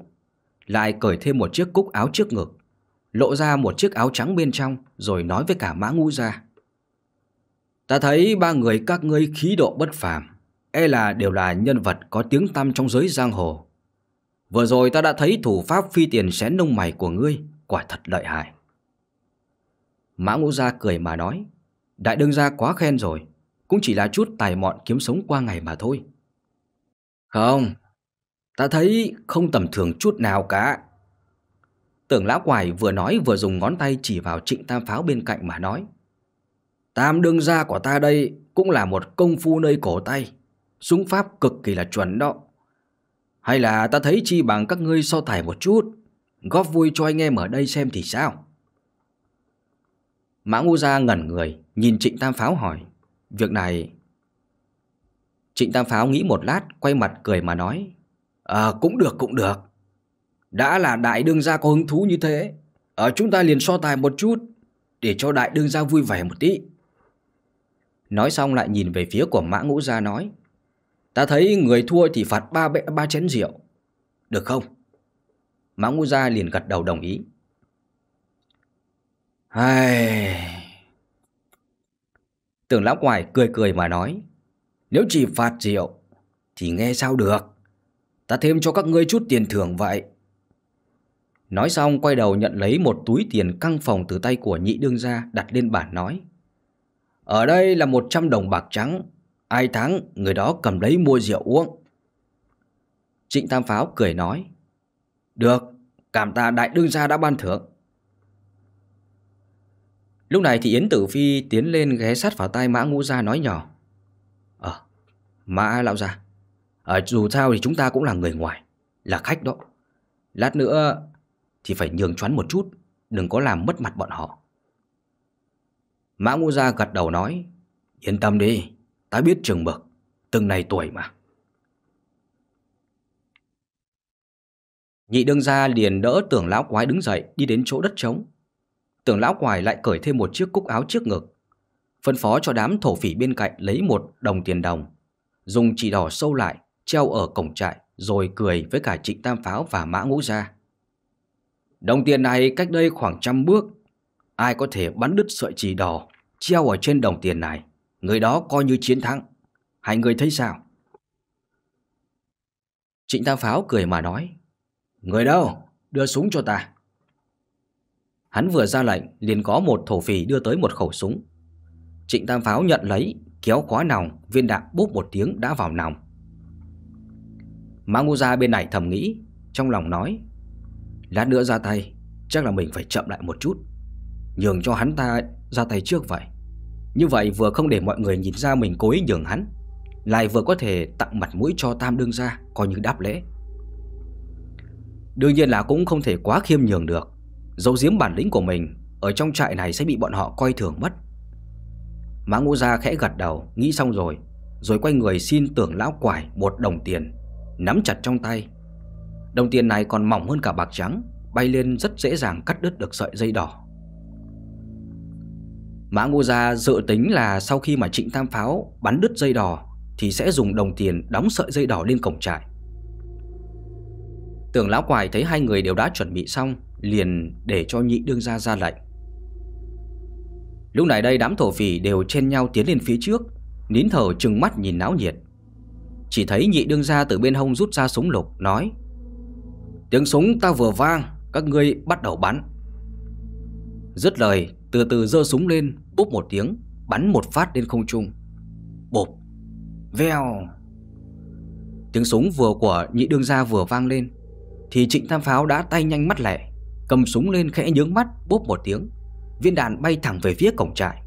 lại cởi thêm một chiếc cúc áo trước ngực, Lộ ra một chiếc áo trắng bên trong, Rồi nói với cả mã ngũ ra Ta thấy ba người các ngươi khí độ bất phàm E là đều là nhân vật có tiếng tăm trong giới giang hồ. Vừa rồi ta đã thấy thủ pháp phi tiền xén nông mày của ngươi, Quả thật lợi hại. Mã ngũ gia cười mà nói, Đại đương gia quá khen rồi, Cũng chỉ là chút tài mọn kiếm sống qua ngày mà thôi. Không Ta thấy không tầm thường chút nào cả. Tưởng lão quài vừa nói vừa dùng ngón tay chỉ vào trịnh tam pháo bên cạnh mà nói. Tam đương gia của ta đây cũng là một công phu nơi cổ tay. Súng pháp cực kỳ là chuẩn đó. Hay là ta thấy chi bằng các ngươi so tài một chút. Góp vui cho anh em ở đây xem thì sao. Mã Ngu Gia ngẩn người, nhìn Trịnh Tam Pháo hỏi. Việc này... Trịnh Tam Pháo nghĩ một lát, quay mặt cười mà nói. À, cũng được, cũng được. Đã là đại đương gia có hứng thú như thế, ở chúng ta liền so tài một chút, để cho đại đương gia vui vẻ một tí. Nói xong lại nhìn về phía của Mã Ngũ Gia nói. Ta thấy người thua thì phạt ba, bệ, ba chén rượu. Được không? Mã Ngũ Gia liền gật đầu đồng ý. Ai... Tưởng lão quài cười cười mà nói. Nếu chỉ phạt rượu thì nghe sao được. Ta thêm cho các ngươi chút tiền thưởng vậy. Nói xong quay đầu nhận lấy một túi tiền căng phòng từ tay của nhị đương gia đặt lên bàn nói. Ở đây là 100 đồng bạc trắng, ai thắng người đó cầm lấy mua rượu uống. Trịnh Tam Pháo cười nói. Được, cảm tạ đại đương gia đã ban thưởng. Lúc này thì Yến Tử Phi tiến lên ghé sát vào tay Mã Ngũ Gia nói nhỏ. Ờ, Mã Lão Gia, ở dù sao thì chúng ta cũng là người ngoài, là khách đó. Lát nữa thì phải nhường choán một chút, đừng có làm mất mặt bọn họ. Mã Ngũ Gia gật đầu nói, yên tâm đi, ta biết trường mực, từng này tuổi mà. Nhị đương gia liền đỡ tưởng lão quái đứng dậy đi đến chỗ đất trống. Tưởng lão quái lại cởi thêm một chiếc cúc áo trước ngực. Phân phó cho đám thổ phỉ bên cạnh lấy một đồng tiền đồng. Dùng chỉ đỏ sâu lại, treo ở cổng trại, rồi cười với cả trịnh tam pháo và mã ngũ gia. Đồng tiền này cách đây khoảng trăm bước. Ai có thể bắn đứt sợi chỉ đỏ, treo ở trên đồng tiền này, người đó coi như chiến thắng. Hai người thấy sao? Trịnh Tam Pháo cười mà nói. Người đâu? Đưa súng cho ta. Hắn vừa ra lệnh, liền có một thổ phỉ đưa tới một khẩu súng. Trịnh Tam Pháo nhận lấy, kéo khóa nòng, viên đạn bốp một tiếng đã vào nòng. Mã Ngô Gia bên này thầm nghĩ, trong lòng nói. Lát nữa ra tay, chắc là mình phải chậm lại một chút. Nhường cho hắn ta ra tay trước vậy. Như vậy vừa không để mọi người nhìn ra mình cố ý nhường hắn, lại vừa có thể tặng mặt mũi cho Tam Đương gia coi như đáp lễ. Đương nhiên là cũng không thể quá khiêm nhường được Dấu giếm bản lĩnh của mình Ở trong trại này sẽ bị bọn họ coi thường mất Mã ngũ gia khẽ gật đầu Nghĩ xong rồi Rồi quay người xin tưởng lão quải một đồng tiền Nắm chặt trong tay. Đồng tiền này còn mỏng hơn cả bạc trắng, Bay lên rất dễ dàng cắt đứt được sợi dây đỏ. Mã Ngô gia dự tính là Sau khi mà trịnh tam pháo bắn đứt dây đỏ Thì sẽ dùng đồng tiền đóng sợi dây đỏ lên cổng trại. Tưởng lão quài thấy hai người đều đã chuẩn bị xong, Liền để cho nhị đương gia ra lệnh. Lúc này đây đám thổ phỉ đều chen nhau tiến lên phía trước, Nín thở trừng mắt nhìn náo nhiệt. Chỉ thấy nhị đương gia từ bên hông rút ra súng lục, Nói, Tiếng súng ta vừa vang, Các ngươi bắt đầu bắn. Dứt lời, từ từ giơ súng lên, Búp một tiếng, Bắn một phát lên không trung. Bộp Vèo Tiếng súng vừa của nhị đương gia vừa vang lên, thì Trịnh Tam Pháo đã tay nhanh mắt lẹ Cầm súng lên khẽ nhướng mắt bốp một tiếng, Viên đạn bay thẳng về phía cổng trại.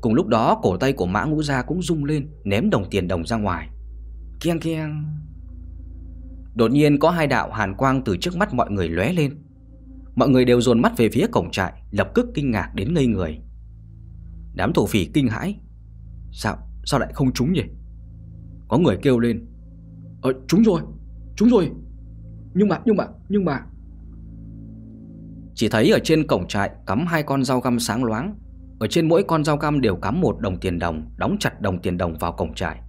Cùng lúc đó, cổ tay của mã ngũ gia cũng rung lên, Ném đồng tiền đồng ra ngoài. Kieng kieng Đột nhiên có hai đạo hàn quang từ trước mắt mọi người lóe lên. Mọi người đều dồn mắt về phía cổng trại Lập tức kinh ngạc đến ngây người. Đám thổ phỉ kinh hãi. Sao, sao lại không trúng nhỉ? Có người kêu lên. Ờ, trúng rồi, trúng rồi. Nhưng mà, nhưng mà, nhưng mà. Chỉ thấy ở trên cổng trại cắm hai con dao găm sáng loáng. Ở trên mỗi con dao găm đều cắm một đồng tiền đồng Đóng chặt đồng tiền đồng vào cổng trại.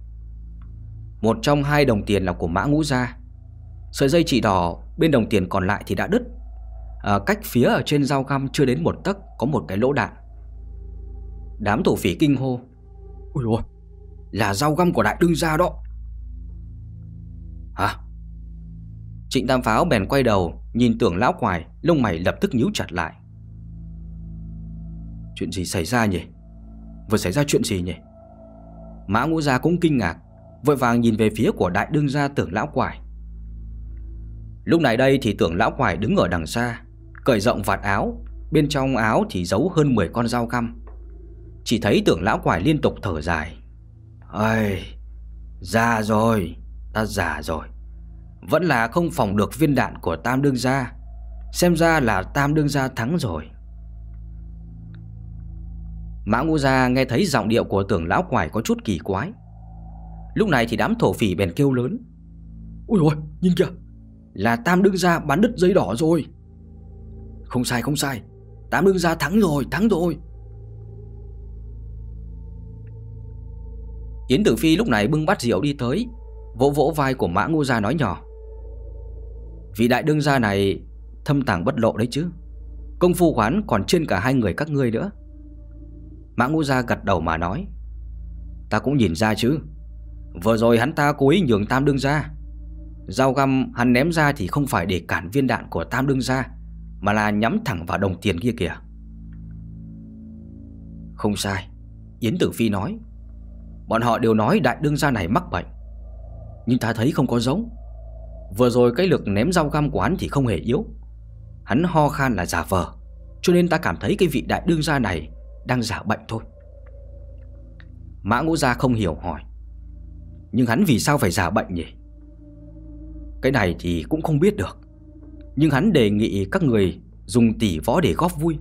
Một trong hai đồng tiền là của mã ngũ gia. Sợi dây chỉ đỏ bên đồng tiền còn lại thì đã đứt. À, Cách phía ở trên dao găm chưa đến một tấc có một cái lỗ đạn. Đám thổ phỉ kinh hô. Ôi ôi. Là dao găm của đại đương gia đó. Hả? Trịnh Tam Pháo bèn quay đầu Nhìn tưởng lão quài Lông mày lập tức nhíu chặt lại. Chuyện gì xảy ra nhỉ? Vừa xảy ra chuyện gì nhỉ? Mã ngũ gia cũng kinh ngạc Vội vàng nhìn về phía của đại đương gia tưởng lão quải. Lúc này đây thì tưởng lão quải đứng ở đằng xa, Cởi rộng vạt áo, Bên trong áo thì giấu hơn 10 con dao găm. Chỉ thấy tưởng lão quải liên tục thở dài. Ây, Già rồi, Ta già rồi. Vẫn là không phòng được viên đạn của Tam Đương Gia, Xem ra là Tam Đương Gia thắng rồi. Mã Ngũ Gia nghe thấy giọng điệu của tưởng lão quải có chút kỳ quái. Lúc này thì đám thổ phỉ bèn kêu lớn. Ôi ôi, nhìn kìa. Là Tam Đương Gia bắn đứt giấy đỏ rồi. Không sai, không sai. Tam Đương Gia thắng rồi, thắng rồi. Yến Tử Phi lúc này bưng bát rượu đi tới Vỗ vỗ vai của Mã Ngũ Gia nói nhỏ. Vị đại đương gia này thâm tàng bất lộ đấy chứ. Công phu quán còn trên cả hai người các ngươi nữa. Mã Ngũ Gia gật đầu mà nói. Ta cũng nhìn ra chứ. Vừa rồi hắn ta cố ý nhường Tam Đương Gia Dao găm hắn ném ra thì không phải để cản viên đạn của Tam Đương Gia Mà là nhắm thẳng vào đồng tiền kia kìa. Không sai, Yến Tử Phi nói. Bọn họ đều nói đại đương gia này mắc bệnh, Nhưng ta thấy không có giống. Vừa rồi cái lực ném dao găm của hắn thì không hề yếu. Hắn ho khan là giả vờ, Cho nên ta cảm thấy cái vị đại đương gia này Đang giả bệnh thôi. Mã ngũ gia không hiểu hỏi. Nhưng hắn vì sao phải giả bệnh nhỉ? Cái này thì cũng không biết được. Nhưng hắn đề nghị các người Dùng tỷ võ để góp vui.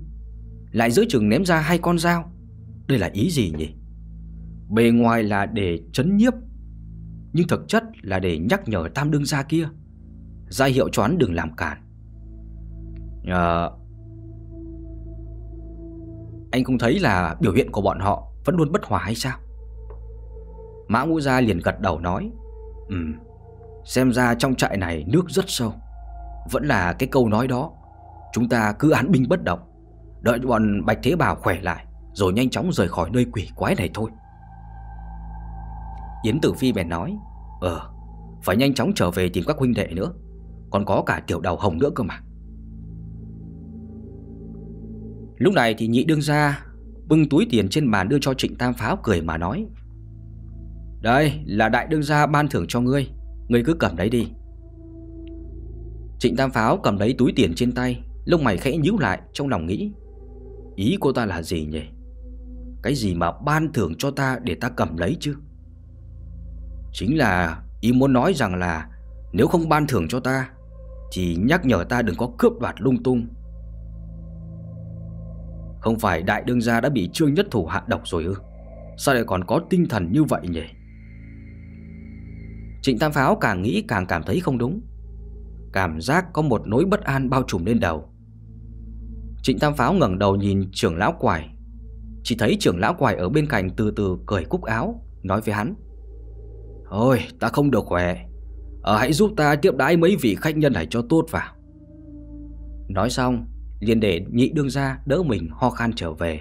Lại giữa chừng ném ra hai con dao. Đây là ý gì nhỉ? Bề ngoài là để chấn nhiếp Nhưng thực chất là để nhắc nhở tam đương gia kia. Ra hiệu cho hắn đừng làm cản à, ờ, Anh không thấy là biểu hiện của bọn họ Vẫn luôn bất hòa hay sao? Mã Ngũ Gia liền gật đầu nói Ừ Xem ra trong trại này nước rất sâu. Vẫn là cái câu nói đó, Chúng ta cứ án binh bất động, Đợi bọn Bạch Thế Bảo khỏe lại, Rồi nhanh chóng rời khỏi nơi quỷ quái này thôi. Yến Tử Phi bèn nói Ờ Phải nhanh chóng trở về tìm các huynh đệ nữa, còn có cả tiểu đầu hồng nữa cơ mà. Lúc này thì nhị đương ra Bưng túi tiền trên bàn đưa cho trịnh tam pháo cười mà nói đây, là đại đương gia ban thưởng cho ngươi. Ngươi cứ cầm đấy đi. Trịnh tam pháo cầm lấy túi tiền trên tay, Lông mày khẽ nhíu lại, trong lòng nghĩ, Ý cô ta là gì nhỉ? Cái gì mà ban thưởng cho ta để ta cầm lấy chứ? Chính là ý muốn nói rằng là, Nếu không ban thưởng cho ta chỉ nhắc nhở ta đừng có cướp đoạt lung tung. Không phải đại đương gia đã bị trương nhất thủ hạ độc rồi ư? Sao lại còn có tinh thần như vậy nhỉ? Trịnh Tam Pháo càng nghĩ càng cảm thấy không đúng. Cảm giác có một nỗi bất an bao trùm lên đầu. Trịnh Tam Pháo ngẩng đầu nhìn trưởng lão quài Chỉ thấy trưởng lão quài ở bên cạnh từ từ cởi cúc áo, Nói với hắn. Ôi ta không được khỏe. Ờ hãy giúp ta tiếp đái mấy vị khách nhân này cho tốt vào. Nói xong, liền để nhị đương ra đỡ mình ho khan trở về.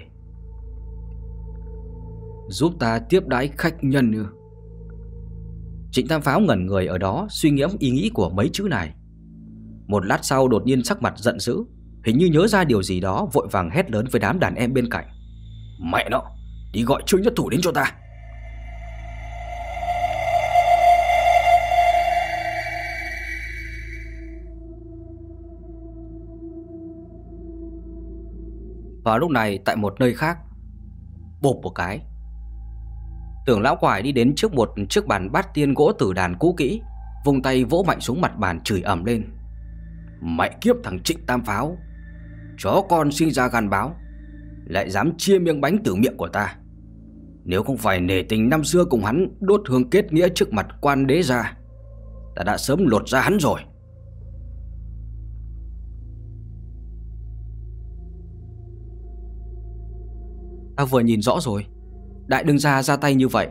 Giúp ta tiếp đái khách nhân nữa. Trịnh Tam Pháo ngẩn người ở đó suy nghĩ ý nghĩ của mấy chữ này. Một lát sau đột nhiên sắc mặt giận dữ Hình như nhớ ra điều gì đó vội vàng hét lớn với đám đàn em bên cạnh. Mẹ nó, đi gọi Trương Nhất Thủ đến cho ta. Và lúc này tại một nơi khác Bộp một cái Tưởng lão quải đi đến trước một chiếc bàn bát tiên gỗ tử đàn cũ kỹ Vùng tay vỗ mạnh xuống mặt bàn chửi ẩm lên. Mẹ kiếp thằng trịnh tam pháo, Chó con sinh ra gan báo, Lại dám chia miếng bánh từ miệng của ta. Nếu không phải nể tình năm xưa cùng hắn Đốt hương kết nghĩa trước mặt quan đế ra Ta đã sớm lột ra hắn rồi. Ta vừa nhìn rõ rồi Đại đương gia ra tay như vậy,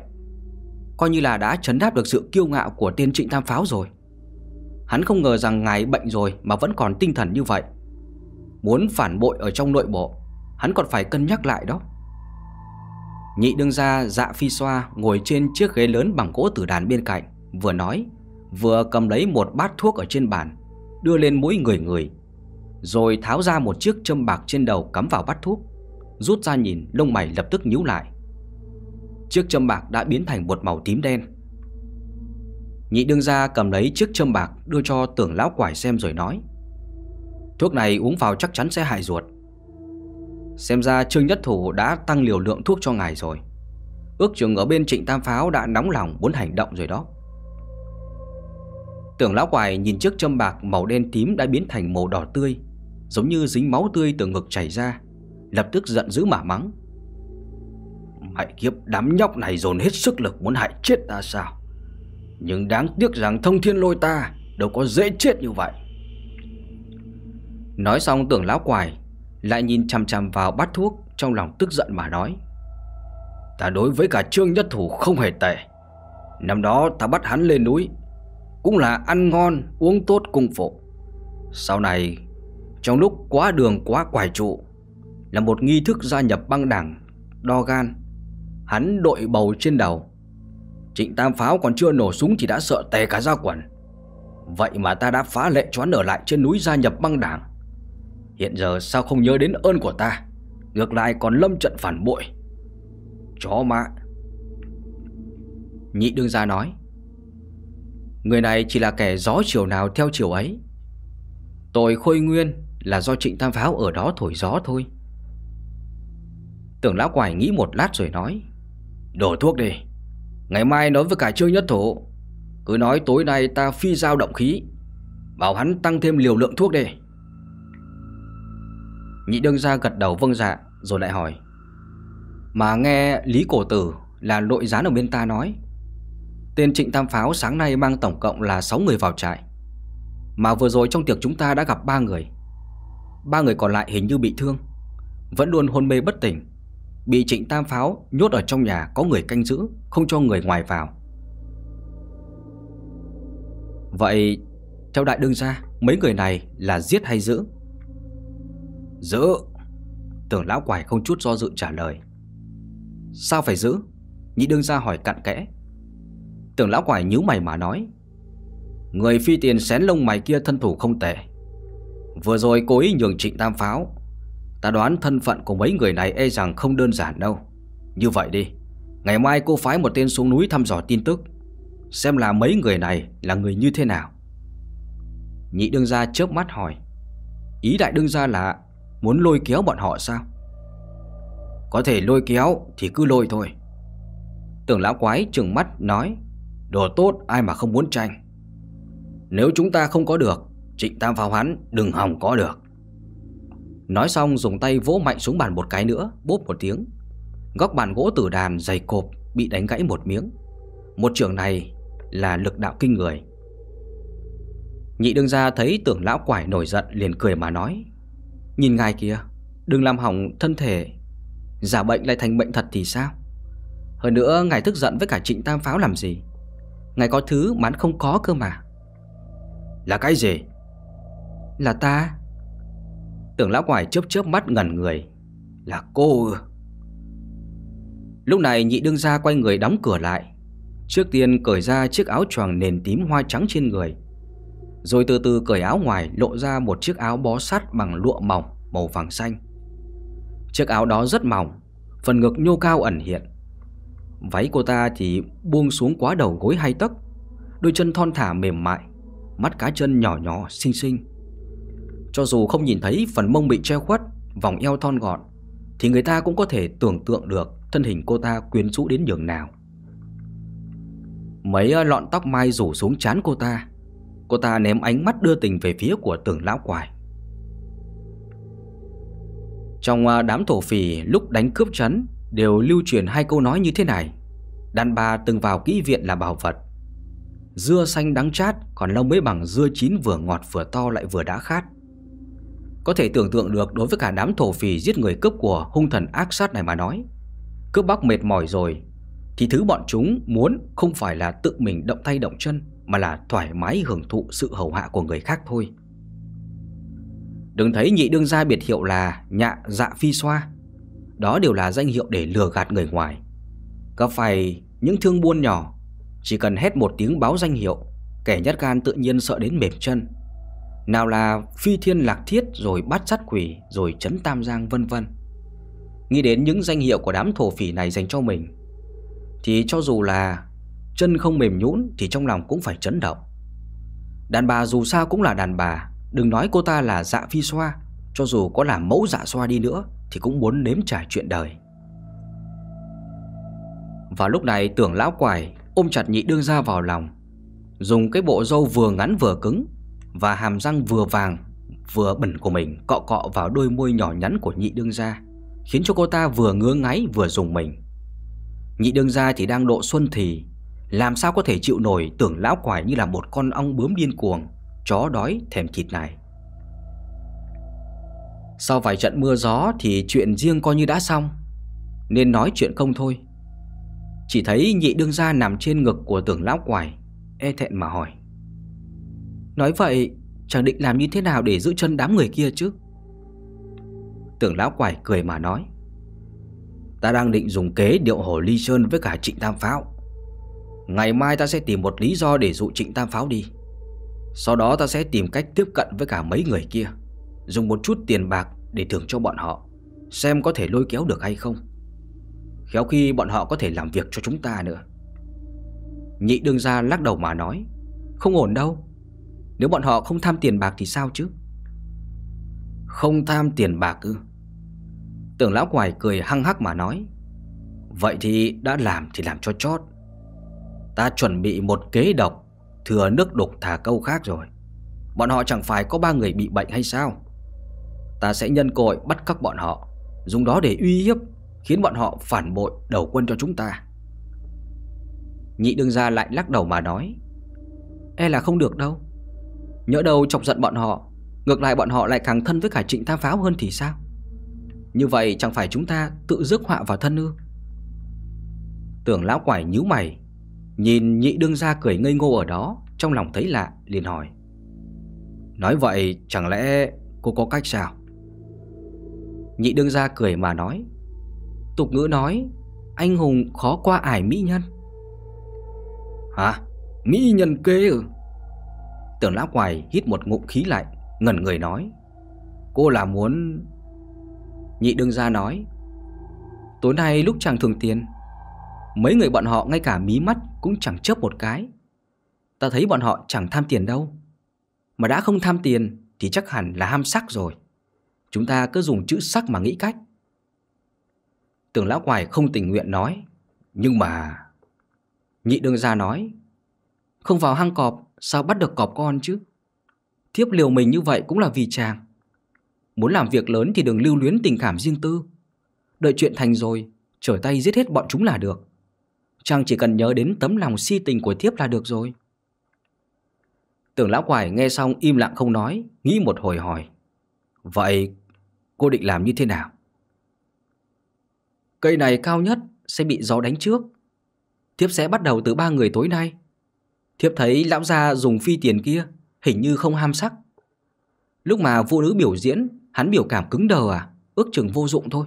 Coi như là đã chấn đáp được sự kiêu ngạo của tiên trịnh tam pháo rồi. Hắn không ngờ rằng ngài bệnh rồi mà vẫn còn tinh thần như vậy. Muốn phản bội ở trong nội bộ, Hắn còn phải cân nhắc lại đó. Nhị đương gia dạ phi xoa ngồi trên chiếc ghế lớn bằng gỗ tử đàn bên cạnh, Vừa nói, Vừa cầm lấy một bát thuốc ở trên bàn, Đưa lên mũi người người, Rồi tháo ra một chiếc châm bạc trên đầu cắm vào bát thuốc, Rút ra nhìn, lông mày lập tức nhíu lại. Chiếc châm bạc đã biến thành một màu tím đen. Nhị đương gia cầm lấy chiếc châm bạc Đưa cho tưởng lão quải xem rồi nói, Thuốc này uống vào chắc chắn sẽ hại ruột. Xem ra Trương Nhất Thủ đã tăng liều lượng thuốc cho ngài rồi. Ước chừng ở bên trịnh tam pháo đã nóng lòng muốn hành động rồi đó. Tưởng lão quải nhìn chiếc châm bạc màu đen tím đã biến thành màu đỏ tươi, Giống như dính máu tươi từ ngực chảy ra, Lập tức giận dữ mà mắng Hại kiếp, đám nhóc này dồn hết sức lực muốn hại chết ta sao? Nhưng đáng tiếc rằng thông thiên lôi ta Đâu có dễ chết như vậy. Nói xong, tưởng lão quài Lại nhìn chằm chằm vào bát thuốc, Trong lòng tức giận mà nói, Ta đối với cả trương nhất thủ không hề tệ. Năm đó ta bắt hắn lên núi, Cũng là ăn ngon, uống tốt cung phụ Sau này, Trong lúc quá đường quá quài trụ, Là một nghi thức gia nhập băng đảng, Đo gan Hắn đội bầu trên đầu. Trịnh Tam Pháo còn chưa nổ súng thì đã sợ tè cả ra quần. Vậy mà ta đã phá lệ cho ở lại trên núi gia nhập băng đảng. Hiện giờ sao không nhớ đến ơn của ta? Ngược lại còn lâm trận phản bội. Chó má. Nhị đương gia nói, Người này chỉ là kẻ gió chiều nào theo chiều ấy. Tôi khôi nguyên là do trịnh tam pháo ở đó thổi gió thôi. Tưởng lão quải nghĩ một lát rồi nói Đổ thuốc đi. Ngày mai nói với cả Trương Nhất Thủ, Cứ nói tối nay ta phi giao động khí, Bảo hắn tăng thêm liều lượng thuốc đi. Nhị đương gia gật đầu vâng dạ Rồi lại hỏi, Mà nghe Lý Cổ Tử là nội gián ở bên ta nói, Tên Trịnh Tam Pháo sáng nay mang tổng cộng là 6 người vào trại. Mà vừa rồi trong tiệc chúng ta đã gặp 3 người. Ba người còn lại hình như bị thương, Vẫn luôn hôn mê bất tỉnh. Bị Trịnh Tam Pháo nhốt ở trong nhà có người canh giữ, Không cho người ngoài vào. Vậy, theo đại đương gia, Mấy người này là giết hay giữ? Giữ. Tưởng lão quải không chút do dự trả lời. Sao phải giữ? Nhị đương gia hỏi cặn kẽ. Tưởng lão quải nhíu mày mà nói. Người phi tiền xén lông mày kia thân thủ không tệ. Vừa rồi cố ý nhường trịnh tam pháo Ta đoán thân phận của mấy người này e rằng không đơn giản đâu. Như vậy đi, Ngày mai cô phái một tên xuống núi thăm dò tin tức, Xem là mấy người này là người như thế nào. Nhị đương gia chớp mắt hỏi, Ý đại đương gia là Muốn lôi kéo bọn họ sao? Có thể lôi kéo thì cứ lôi thôi. Tưởng lão quái trừng mắt nói, Đồ tốt ai mà không muốn tranh. Nếu chúng ta không có được, Trịnh Tam Pháo hắn đừng hòng có được. Nói xong dùng tay vỗ mạnh xuống bàn một cái nữa, Bốp một tiếng. Góc bàn gỗ tử đàn dày cộp Bị đánh gãy một miếng. Một trường này là lực đạo kinh người. Nhị đương gia thấy tưởng lão quải nổi giận liền cười mà nói, Nhìn ngài kia Đừng làm hỏng thân thể. Giả bệnh lại thành bệnh thật thì sao? Hơn nữa ngài tức giận với cả trịnh tam pháo làm gì? Ngài có thứ mà không có cơ mà. Là cái gì? Là ta. Tưởng lão quải chớp chớp mắt ngẩn người. Là cô Lúc này nhị đương gia quay người đóng cửa lại. Trước tiên cởi ra chiếc áo choàng nền tím hoa trắng trên người. Rồi từ từ cởi áo ngoài lộ ra một chiếc áo bó sắt bằng lụa mỏng, màu vàng xanh. Chiếc áo đó rất mỏng, Phần ngực nhô cao ẩn hiện. Váy cô ta thì buông xuống quá đầu gối hai tấc, Đôi chân thon thả mềm mại, Mắt cá chân nhỏ nhỏ, xinh xinh. Cho dù không nhìn thấy phần mông bị che khuất, Vòng eo thon gọn, Thì người ta cũng có thể tưởng tượng được Thân hình cô ta quyến rũ đến nhường nào. Mấy ờ, lọn tóc mai rủ xuống chán cô ta Cô ta ném ánh mắt đưa tình về phía của tưởng lão quài. Trong ờ, đám thổ phỉ lúc đánh cướp chấn Đều lưu truyền hai câu nói như thế này, Đàn bà từng vào kỹ viện là bảo vật. Dưa xanh đắng chát, Còn lâu mới bằng dưa chín vừa ngọt vừa to lại vừa đã khát. Có thể tưởng tượng được đối với cả đám thổ phỉ giết người cướp của hung thần ác sát này mà nói. Cướp bóc mệt mỏi rồi. Thì thứ bọn chúng muốn không phải là tự mình động tay động chân, Mà là thoải mái hưởng thụ sự hầu hạ của người khác thôi. Đừng thấy nhị đương gia biệt hiệu là nhạ dạ phi xoa. Đó đều là danh hiệu để lừa gạt người ngoài. Có phải những thương buôn nhỏ, Chỉ cần hét một tiếng báo danh hiệu, Kẻ nhát gan tự nhiên sợ đến mềm chân nào là phi thiên lạc thiết Rồi bắt sát quỷ Rồi chấn tam giang vân vân. Nghĩ đến những danh hiệu của đám thổ phỉ này dành cho mình, Thì cho dù là Chân không mềm nhũn Thì trong lòng cũng phải chấn động. Đàn bà dù sao cũng là đàn bà, Đừng nói cô ta là dạ phi xoa, Cho dù có là mẫu dạ xoa đi nữa Thì cũng muốn nếm trải chuyện đời. Và lúc này, tưởng lão quài Ôm chặt nhị đương ra vào lòng, Dùng cái bộ râu vừa ngắn vừa cứng và hàm răng vừa vàng, Vừa bẩn của mình Cọ cọ vào đôi môi nhỏ nhắn của nhị đương gia, Khiến cho cô ta vừa ngứa ngáy vừa dùng mình. Nhị đương gia thì đang độ xuân thì, Làm sao có thể chịu nổi tưởng lão quải như là một con ong bướm điên cuồng, Chó đói thèm thịt này. Sau vài trận mưa gió thì chuyện riêng coi như đã xong, Nên nói chuyện không thôi. Chỉ thấy nhị đương gia nằm trên ngực của tưởng lão quải E thẹn mà hỏi. Nói vậy chẳng định làm như thế nào để giữ chân đám người kia chứ? Tưởng lão quải cười mà nói. Ta đang định dùng kế điệu hổ ly sơn với cả trịnh tam pháo. Ngày mai ta sẽ tìm một lý do để dụ trịnh tam pháo đi. Sau đó ta sẽ tìm cách tiếp cận với cả mấy người kia. Dùng một chút tiền bạc để thưởng cho bọn họ, Xem có thể lôi kéo được hay không. Khéo khi bọn họ có thể làm việc cho chúng ta nữa. Nhị đương gia lắc đầu mà nói. Không ổn đâu. Nếu bọn họ không tham tiền bạc thì sao chứ? Không tham tiền bạc ư? Tưởng lão quài cười hăng hắc mà nói, Vậy thì đã làm thì làm cho chót. Ta chuẩn bị một kế độc, Thừa nước đục thả câu khác rồi. Bọn họ chẳng phải có ba người bị bệnh hay sao? Ta sẽ nhân cội bắt các bọn họ, Dùng đó để uy hiếp, Khiến bọn họ phản bội đầu quân cho chúng ta. Nhị đương gia lại lắc đầu mà nói E là không được đâu. Nhỡ đâu chọc giận bọn họ, Ngược lại bọn họ lại càng thân với cả trịnh tam pháo hơn thì sao? Như vậy chẳng phải chúng ta tự rước họa vào thân ư? Tưởng lão quải nhíu mày, Nhìn nhị đương gia cười ngây ngô ở đó, Trong lòng thấy lạ, liền hỏi. Nói vậy chẳng lẽ cô có cách sao? Nhị đương gia cười mà nói. Tục ngữ nói, Anh hùng khó qua ải mỹ nhân. Hả? Mỹ nhân kế ư? Tưởng lão quài hít một ngụm khí lạnh, Ngẩn người nói, Cô là muốn Nhị đương gia nói, Tối nay lúc chàng thường tiền, Mấy người bọn họ ngay cả mí mắt Cũng chẳng chớp một cái. Ta thấy bọn họ chẳng tham tiền đâu. Mà đã không tham tiền Thì chắc hẳn là ham sắc rồi. Chúng ta cứ dùng chữ sắc mà nghĩ cách. Tưởng lão quài không tình nguyện nói, Nhưng mà Nhị đương gia nói, Không vào hang cọp Sao bắt được cọp con chứ? Thiếp liều mình như vậy cũng là vì chàng. Muốn làm việc lớn thì đừng lưu luyến tình cảm riêng tư. Đợi chuyện thành rồi, Trở tay giết hết bọn chúng là được. Chàng chỉ cần nhớ đến tấm lòng si tình của thiếp là được rồi. Tưởng lão quải nghe xong im lặng không nói, Nghĩ một hồi hỏi, Vậy cô định làm như thế nào? Cây này cao nhất sẽ bị gió đánh trước. Thiếp sẽ bắt đầu từ ba người tối nay. Thiếp thấy lão gia dùng phi tiền kia Hình như không ham sắc. Lúc mà phụ nữ biểu diễn Hắn biểu cảm cứng đờ à Ước chừng vô dụng thôi.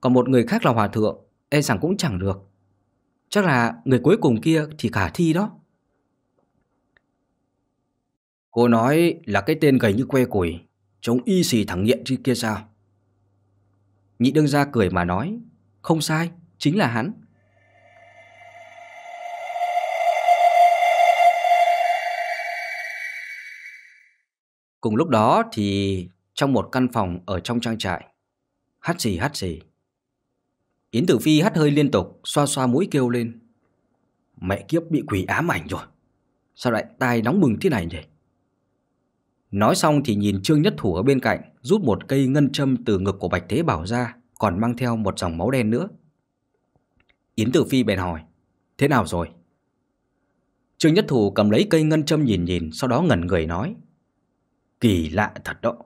Còn một người khác là hòa thượng E rằng cũng chẳng được. Chắc là người cuối cùng kia thì cả thi đó. Cô nói là cái tên gầy như que củi Trông y xì thằng nghiện chứ kia sao? Nhị đương ra cười mà nói Không sai, chính là hắn Cùng lúc đó thì trong một căn phòng ở trong trang trại Hắt xì hắt xì. Yến Tử Phi hắt hơi liên tục, Xoa xoa mũi kêu lên. Mẹ kiếp, bị quỷ ám ảnh rồi. Sao lại tai nóng bừng thế này nhỉ? Nói xong thì nhìn Trương Nhất Thủ ở bên cạnh, Rút một cây ngân châm từ ngực của Bạch Thế Bảo ra, Còn mang theo một dòng máu đen nữa. Yến Tử Phi bèn hỏi, Thế nào rồi? Trương Nhất Thủ cầm lấy cây ngân châm nhìn nhìn, Sau đó ngẩn người nói Kỳ lạ thật đó.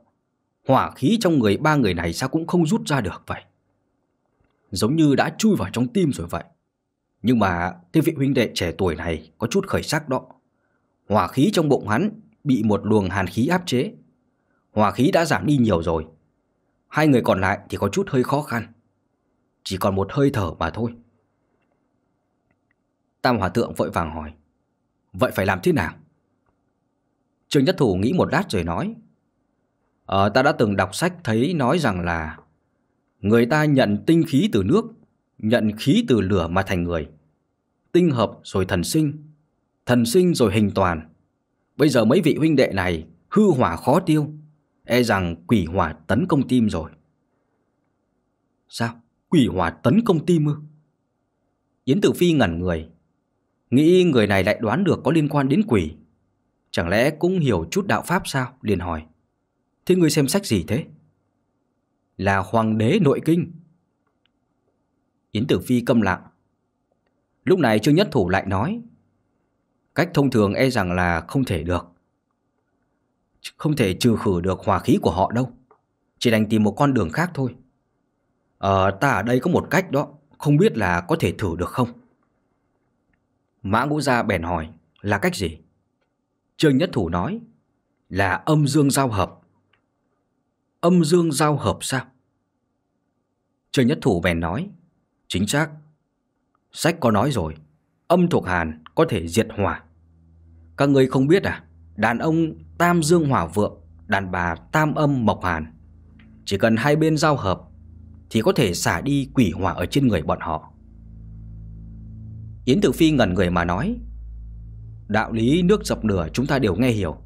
Hỏa khí trong người ba người này sao cũng không rút ra được vậy? Giống như đã chui vào trong tim rồi vậy. Nhưng mà cái vị huynh đệ trẻ tuổi này có chút khởi sắc đó. Hỏa khí trong bụng hắn bị một luồng hàn khí áp chế. Hỏa khí đã giảm đi nhiều rồi. Hai người còn lại thì có chút hơi khó khăn. Chỉ còn một hơi thở mà thôi. Tam Hòa Tượng vội vàng hỏi, Vậy phải làm thế nào? Trương Nhất Thủ nghĩ một lát rồi nói. Ờ ta đã từng đọc sách thấy nói rằng là Người ta nhận tinh khí từ nước, Nhận khí từ lửa mà thành người. Tinh hợp rồi thần sinh Thần sinh rồi hình toàn. Bây giờ mấy vị huynh đệ này Hư hỏa khó tiêu E rằng quỷ hỏa tấn công tim rồi. Sao? Quỷ hỏa tấn công tim ư? Yến Tử Phi ngẩn người, Nghĩ người này lại đoán được có liên quan đến quỷ. Chẳng lẽ cũng hiểu chút đạo pháp sao? Liền hỏi. Thế ngươi xem sách gì thế? Là Hoàng đế nội kinh. Yến Tử Phi câm lặng. Lúc này Trương Nhất Thủ lại nói, Cách thông thường e rằng là không thể được. Không thể trừ khử được hòa khí của họ đâu. Chỉ đành tìm một con đường khác thôi. Ờ ta ở đây có một cách đó. Không biết là có thể thử được không? Mã Ngũ Gia bèn hỏi, Là cách gì? Trương Nhất Thủ nói, Là âm dương giao hợp. Âm dương giao hợp sao? Trương Nhất Thủ bèn nói, Chính xác. Sách có nói rồi, Âm thuộc hàn có thể diệt hỏa. Các người không biết à Đàn ông tam dương hỏa vượng, Đàn bà tam âm mộc hàn, Chỉ cần hai bên giao hợp Thì có thể xả đi quỷ hỏa ở trên người bọn họ. Yến Tử Phi ngẩn người mà nói Đạo lý nước dập lửa chúng ta đều nghe hiểu.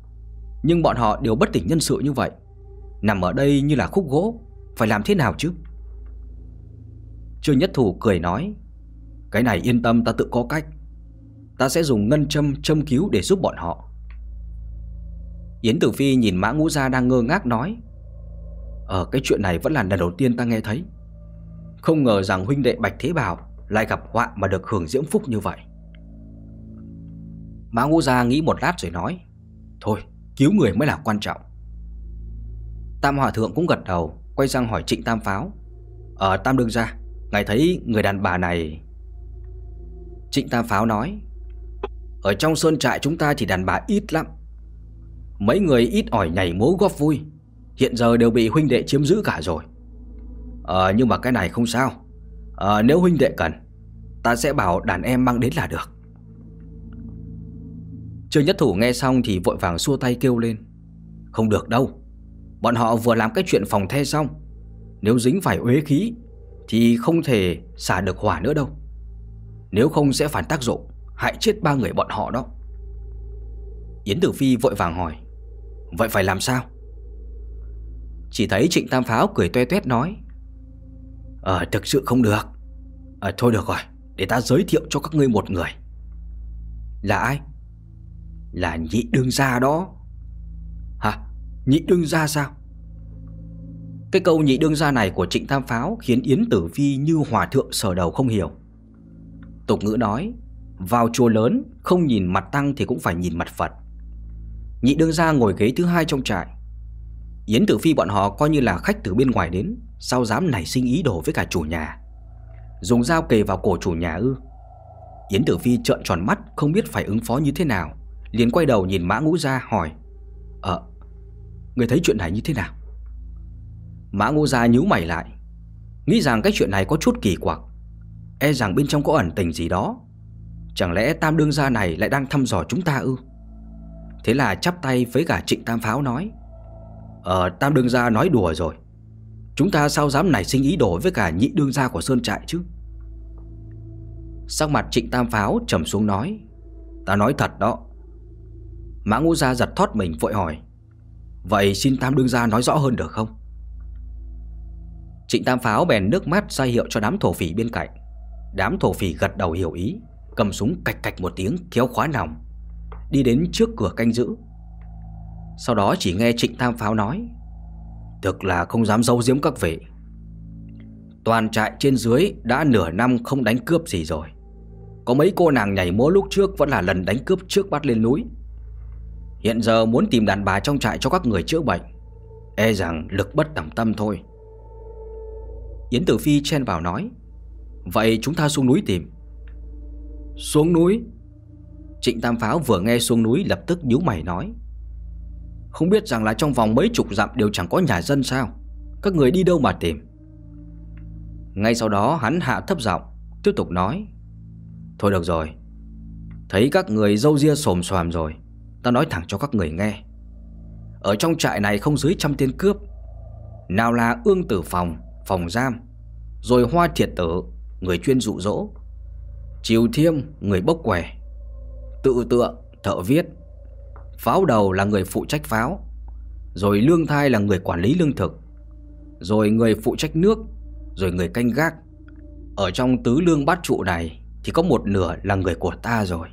Nhưng bọn họ đều bất tỉnh nhân sự như vậy. Nằm ở đây như là khúc gỗ, Phải làm thế nào chứ? Trương Nhất Thủ cười nói, Cái này yên tâm, ta tự có cách. Ta sẽ dùng ngân châm châm cứu để giúp bọn họ. Yến Tử Phi nhìn Mã Ngũ Gia đang ngơ ngác nói Ở cái chuyện này vẫn là lần đầu tiên ta nghe thấy. Không ngờ rằng huynh đệ Bạch Thế Bảo Lại gặp họa mà được hưởng diễm phúc như vậy. Mã Ngũ Gia nghĩ một lát rồi nói Thôi cứu người mới là quan trọng. Tam Hòa Thượng cũng gật đầu Quay sang hỏi Trịnh Tam Pháo Ở ờ, Tam Đương Gia Ngài thấy người đàn bà này Trịnh Tam Pháo nói Ở trong sơn trại chúng ta thì đàn bà ít lắm. Mấy người ít ỏi nhảy múa góp vui Hiện giờ đều bị huynh đệ chiếm giữ cả rồi. Ờ nhưng mà cái này không sao. Ờ nếu huynh đệ cần Ta sẽ bảo đàn em mang đến là được. Trương Nhất Thủ nghe xong thì vội vàng xua tay kêu lên. Không được đâu, Bọn họ vừa làm cái chuyện phòng the xong. Nếu dính phải uế khí Thì không thể xả được hỏa nữa đâu. Nếu không sẽ phản tác dụng, Hại chết ba người bọn họ đó. Yến Tử Phi vội vàng hỏi, Vậy phải làm sao? Chỉ thấy Trịnh Tam Pháo cười toe toét nói Ờ thực sự không được. Ờ thôi được rồi, Để ta giới thiệu cho các ngươi một người. Là ai? Là nhị đương gia đó. Hả? Nhị đương gia sao? Cái câu nhị đương gia này của trịnh tam pháo Khiến Yến Tử Vi như hòa thượng sở đầu không hiểu. Tục ngữ nói, Vào chùa lớn, Không nhìn mặt tăng thì cũng phải nhìn mặt Phật. Nhị đương gia ngồi ghế thứ hai trong trại. Yến Tử Phi bọn họ coi như là khách từ bên ngoài đến, Sao dám nảy sinh ý đồ với cả chủ nhà? Dùng dao kề vào cổ chủ nhà ư? Yến Tử Phi trợn tròn mắt, Không biết phải ứng phó như thế nào liền quay đầu nhìn Mã Ngũ Gia hỏi Ờ Người thấy chuyện này như thế nào? Mã Ngũ Gia nhíu mày lại, Nghĩ rằng cái chuyện này có chút kỳ quặc E rằng bên trong có ẩn tình gì đó. Chẳng lẽ Tam Đương Gia này lại đang thăm dò chúng ta ư? Thế là chắp tay với cả Trịnh Tam Pháo nói Ờ Tam Đương Gia nói đùa rồi. Chúng ta sao dám nảy sinh ý đồ với cả nhị đương gia của Sơn Trại chứ? Sắc mặt Trịnh Tam Pháo trầm xuống nói, Ta nói thật đó Mã Ngũ Gia giật thoát mình vội hỏi, Vậy xin Tam Đương Gia nói rõ hơn được không? Trịnh Tam Pháo bèn nước mắt ra hiệu cho đám thổ phỉ bên cạnh. Đám thổ phỉ gật đầu hiểu ý, Cầm súng cạch cạch một tiếng kéo khóa nòng, Đi đến trước cửa canh giữ. Sau đó chỉ nghe Trịnh Tam Pháo nói, Thực là không dám giấu giếm các vị. Toàn trại trên dưới đã nửa năm không đánh cướp gì rồi. Có mấy cô nàng nhảy múa lúc trước vẫn là lần đánh cướp trước bắt lên núi. Hiện giờ muốn tìm đàn bà trong trại cho các người chữa bệnh. E rằng lực bất tầm tâm thôi. Yến Tử Phi chen vào nói, Vậy chúng ta xuống núi tìm. Xuống núi? Trịnh Tam Pháo vừa nghe xuống núi lập tức nhíu mày nói, Không biết rằng là trong vòng mấy chục dặm đều chẳng có nhà dân sao? Các người đi đâu mà tìm? Ngay sau đó hắn hạ thấp giọng, Tiếp tục nói, Thôi được rồi, Thấy các người dâu ria xồm xoàm rồi Ta nói thẳng cho các người nghe. Ở trong trại này không dưới trăm tên cướp, Nào là ương tử phòng Phòng giam, Rồi hoa thiệt tử, Người chuyên dụ dỗ, Triều thiêm, người bốc quẻ, Tự tượng thợ viết, Pháo đầu là người phụ trách pháo, Rồi lương thai là người quản lý lương thực, Rồi người phụ trách nước, Rồi người canh gác. Ở trong tứ lương bát trụ này Thì có một nửa là người của ta rồi.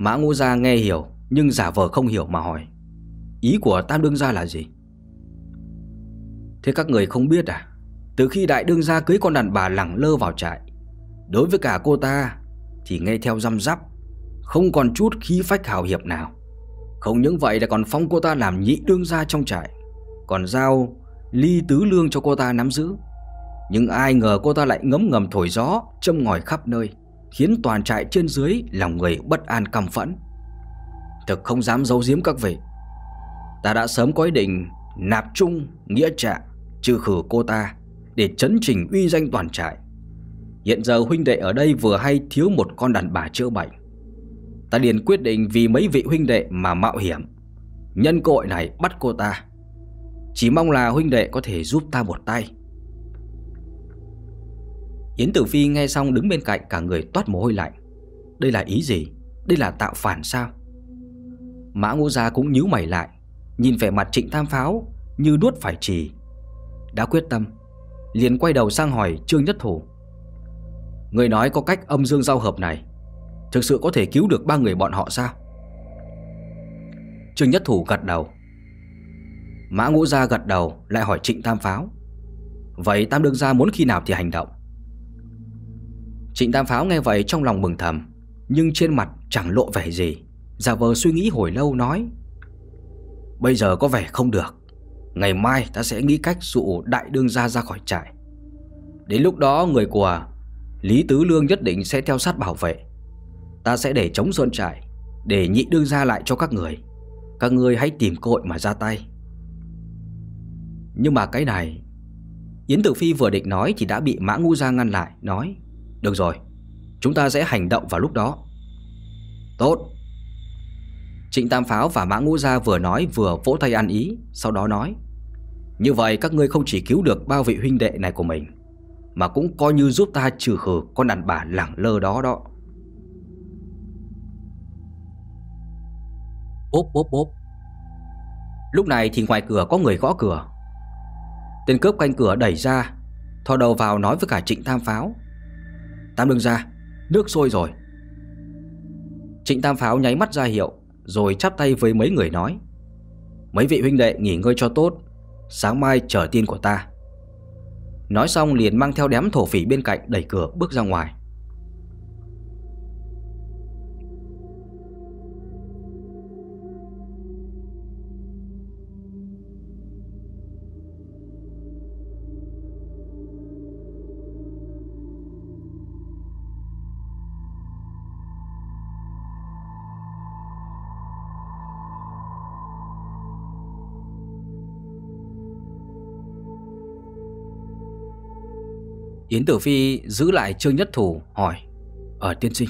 Mã Ngô Gia nghe hiểu, Nhưng giả vờ không hiểu mà hỏi, Ý của Tam Đương Gia là gì? Thế các người không biết à? Từ khi đại đương gia cưới con đàn bà lẳng lơ vào trại, Đối với cả cô ta Thì nghe theo răm rắp, Không còn chút khí phách hào hiệp nào. Không những vậy là còn phong cô ta làm nhị đương gia trong trại, Còn giao ly tứ lương cho cô ta nắm giữ. Nhưng ai ngờ cô ta lại ngấm ngầm thổi gió, Châm ngòi khắp nơi. Khiến toàn trại trên dưới lòng người bất an căm phẫn Thực không dám giấu giếm các vị Ta đã sớm có ý định nạp chung nghĩa trạng trừ khử cô ta, để chấn chỉnh uy danh toàn trại. Hiện giờ huynh đệ ở đây vừa hay thiếu một con đàn bà chữa bệnh. Ta liền quyết định vì mấy vị huynh đệ mà mạo hiểm. Nhân cơ hội này bắt cô ta. Chỉ mong là huynh đệ có thể giúp ta một tay. Yến Tử Phi nghe xong đứng bên cạnh cả người toát mồ hôi lạnh. Đây là ý gì? Đây là tạo phản sao? Mã Ngũ Gia cũng nhíu mày lại, nhìn vẻ mặt Trịnh Tham Pháo như đuốt phải trì. Đã quyết tâm, liền quay đầu sang hỏi Trương Nhất Thủ. Người nói có cách âm dương giao hợp này, thực sự có thể cứu được ba người bọn họ sao? Trương Nhất Thủ gật đầu. Mã Ngũ Gia gật đầu lại hỏi Trịnh Tam Pháo. Vậy Tam Đương Gia muốn khi nào thì hành động? Trịnh Tam Pháo nghe vậy trong lòng mừng thầm, nhưng trên mặt chẳng lộ vẻ gì. Giả vờ suy nghĩ hồi lâu nói Bây giờ có vẻ không được. Ngày mai ta sẽ nghĩ cách dụ đại đương gia ra khỏi trại. Đến lúc đó người của Lý Tứ Lương nhất định sẽ theo sát bảo vệ. Ta sẽ để chống sơn trại Để nhị đương gia lại cho các người. Các người hãy tìm cơ hội mà ra tay. Nhưng mà cái này Yến Tử Phi vừa định nói Thì đã bị Mã Ngu Gia ngăn lại Nói được rồi, Chúng ta sẽ hành động vào lúc đó. Tốt. Trịnh Tam Pháo và Mã Ngũ Gia vừa nói vừa vỗ tay ăn ý, Sau đó nói, Như vậy các ngươi không chỉ cứu được bao vị huynh đệ này của mình, Mà cũng coi như giúp ta trừ khử con đàn bà lẳng lơ đó đó. Bốp bốp bốp Lúc này thì ngoài cửa có người gõ cửa. Tên cướp canh cửa đẩy ra, Thò đầu vào nói với cả Trịnh Tam Pháo Tam đừng ra Nước sôi rồi. Trịnh Tam Pháo nháy mắt ra hiệu, rồi chắp tay với mấy người nói, Mấy vị huynh đệ nghỉ ngơi cho tốt, Sáng mai chờ tin của ta. Nói xong liền mang theo đám thổ phỉ bên cạnh đẩy cửa bước ra ngoài. Yến Tử Phi giữ lại Trương Nhất Thủ hỏi Ở tiên sinh,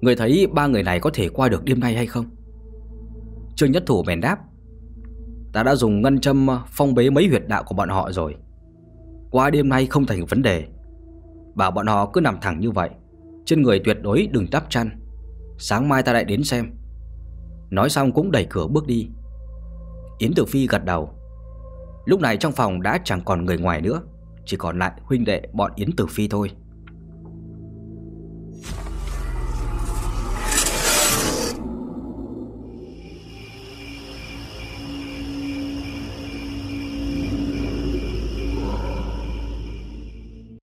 Người thấy ba người này có thể qua được đêm nay hay không? Trương Nhất Thủ bèn đáp, Ta đã dùng ngân châm ờ, phong bế mấy huyệt đạo của bọn họ rồi. Qua đêm nay không thành vấn đề. Bảo bọn họ cứ nằm thẳng như vậy, Trên người tuyệt đối đừng đắp chăn. Sáng mai ta lại đến xem. Nói xong cũng đẩy cửa bước đi. Yến Tử Phi gật đầu. Lúc này trong phòng đã chẳng còn người ngoài nữa chỉ còn lại huynh đệ bọn Yến Tử Phi thôi.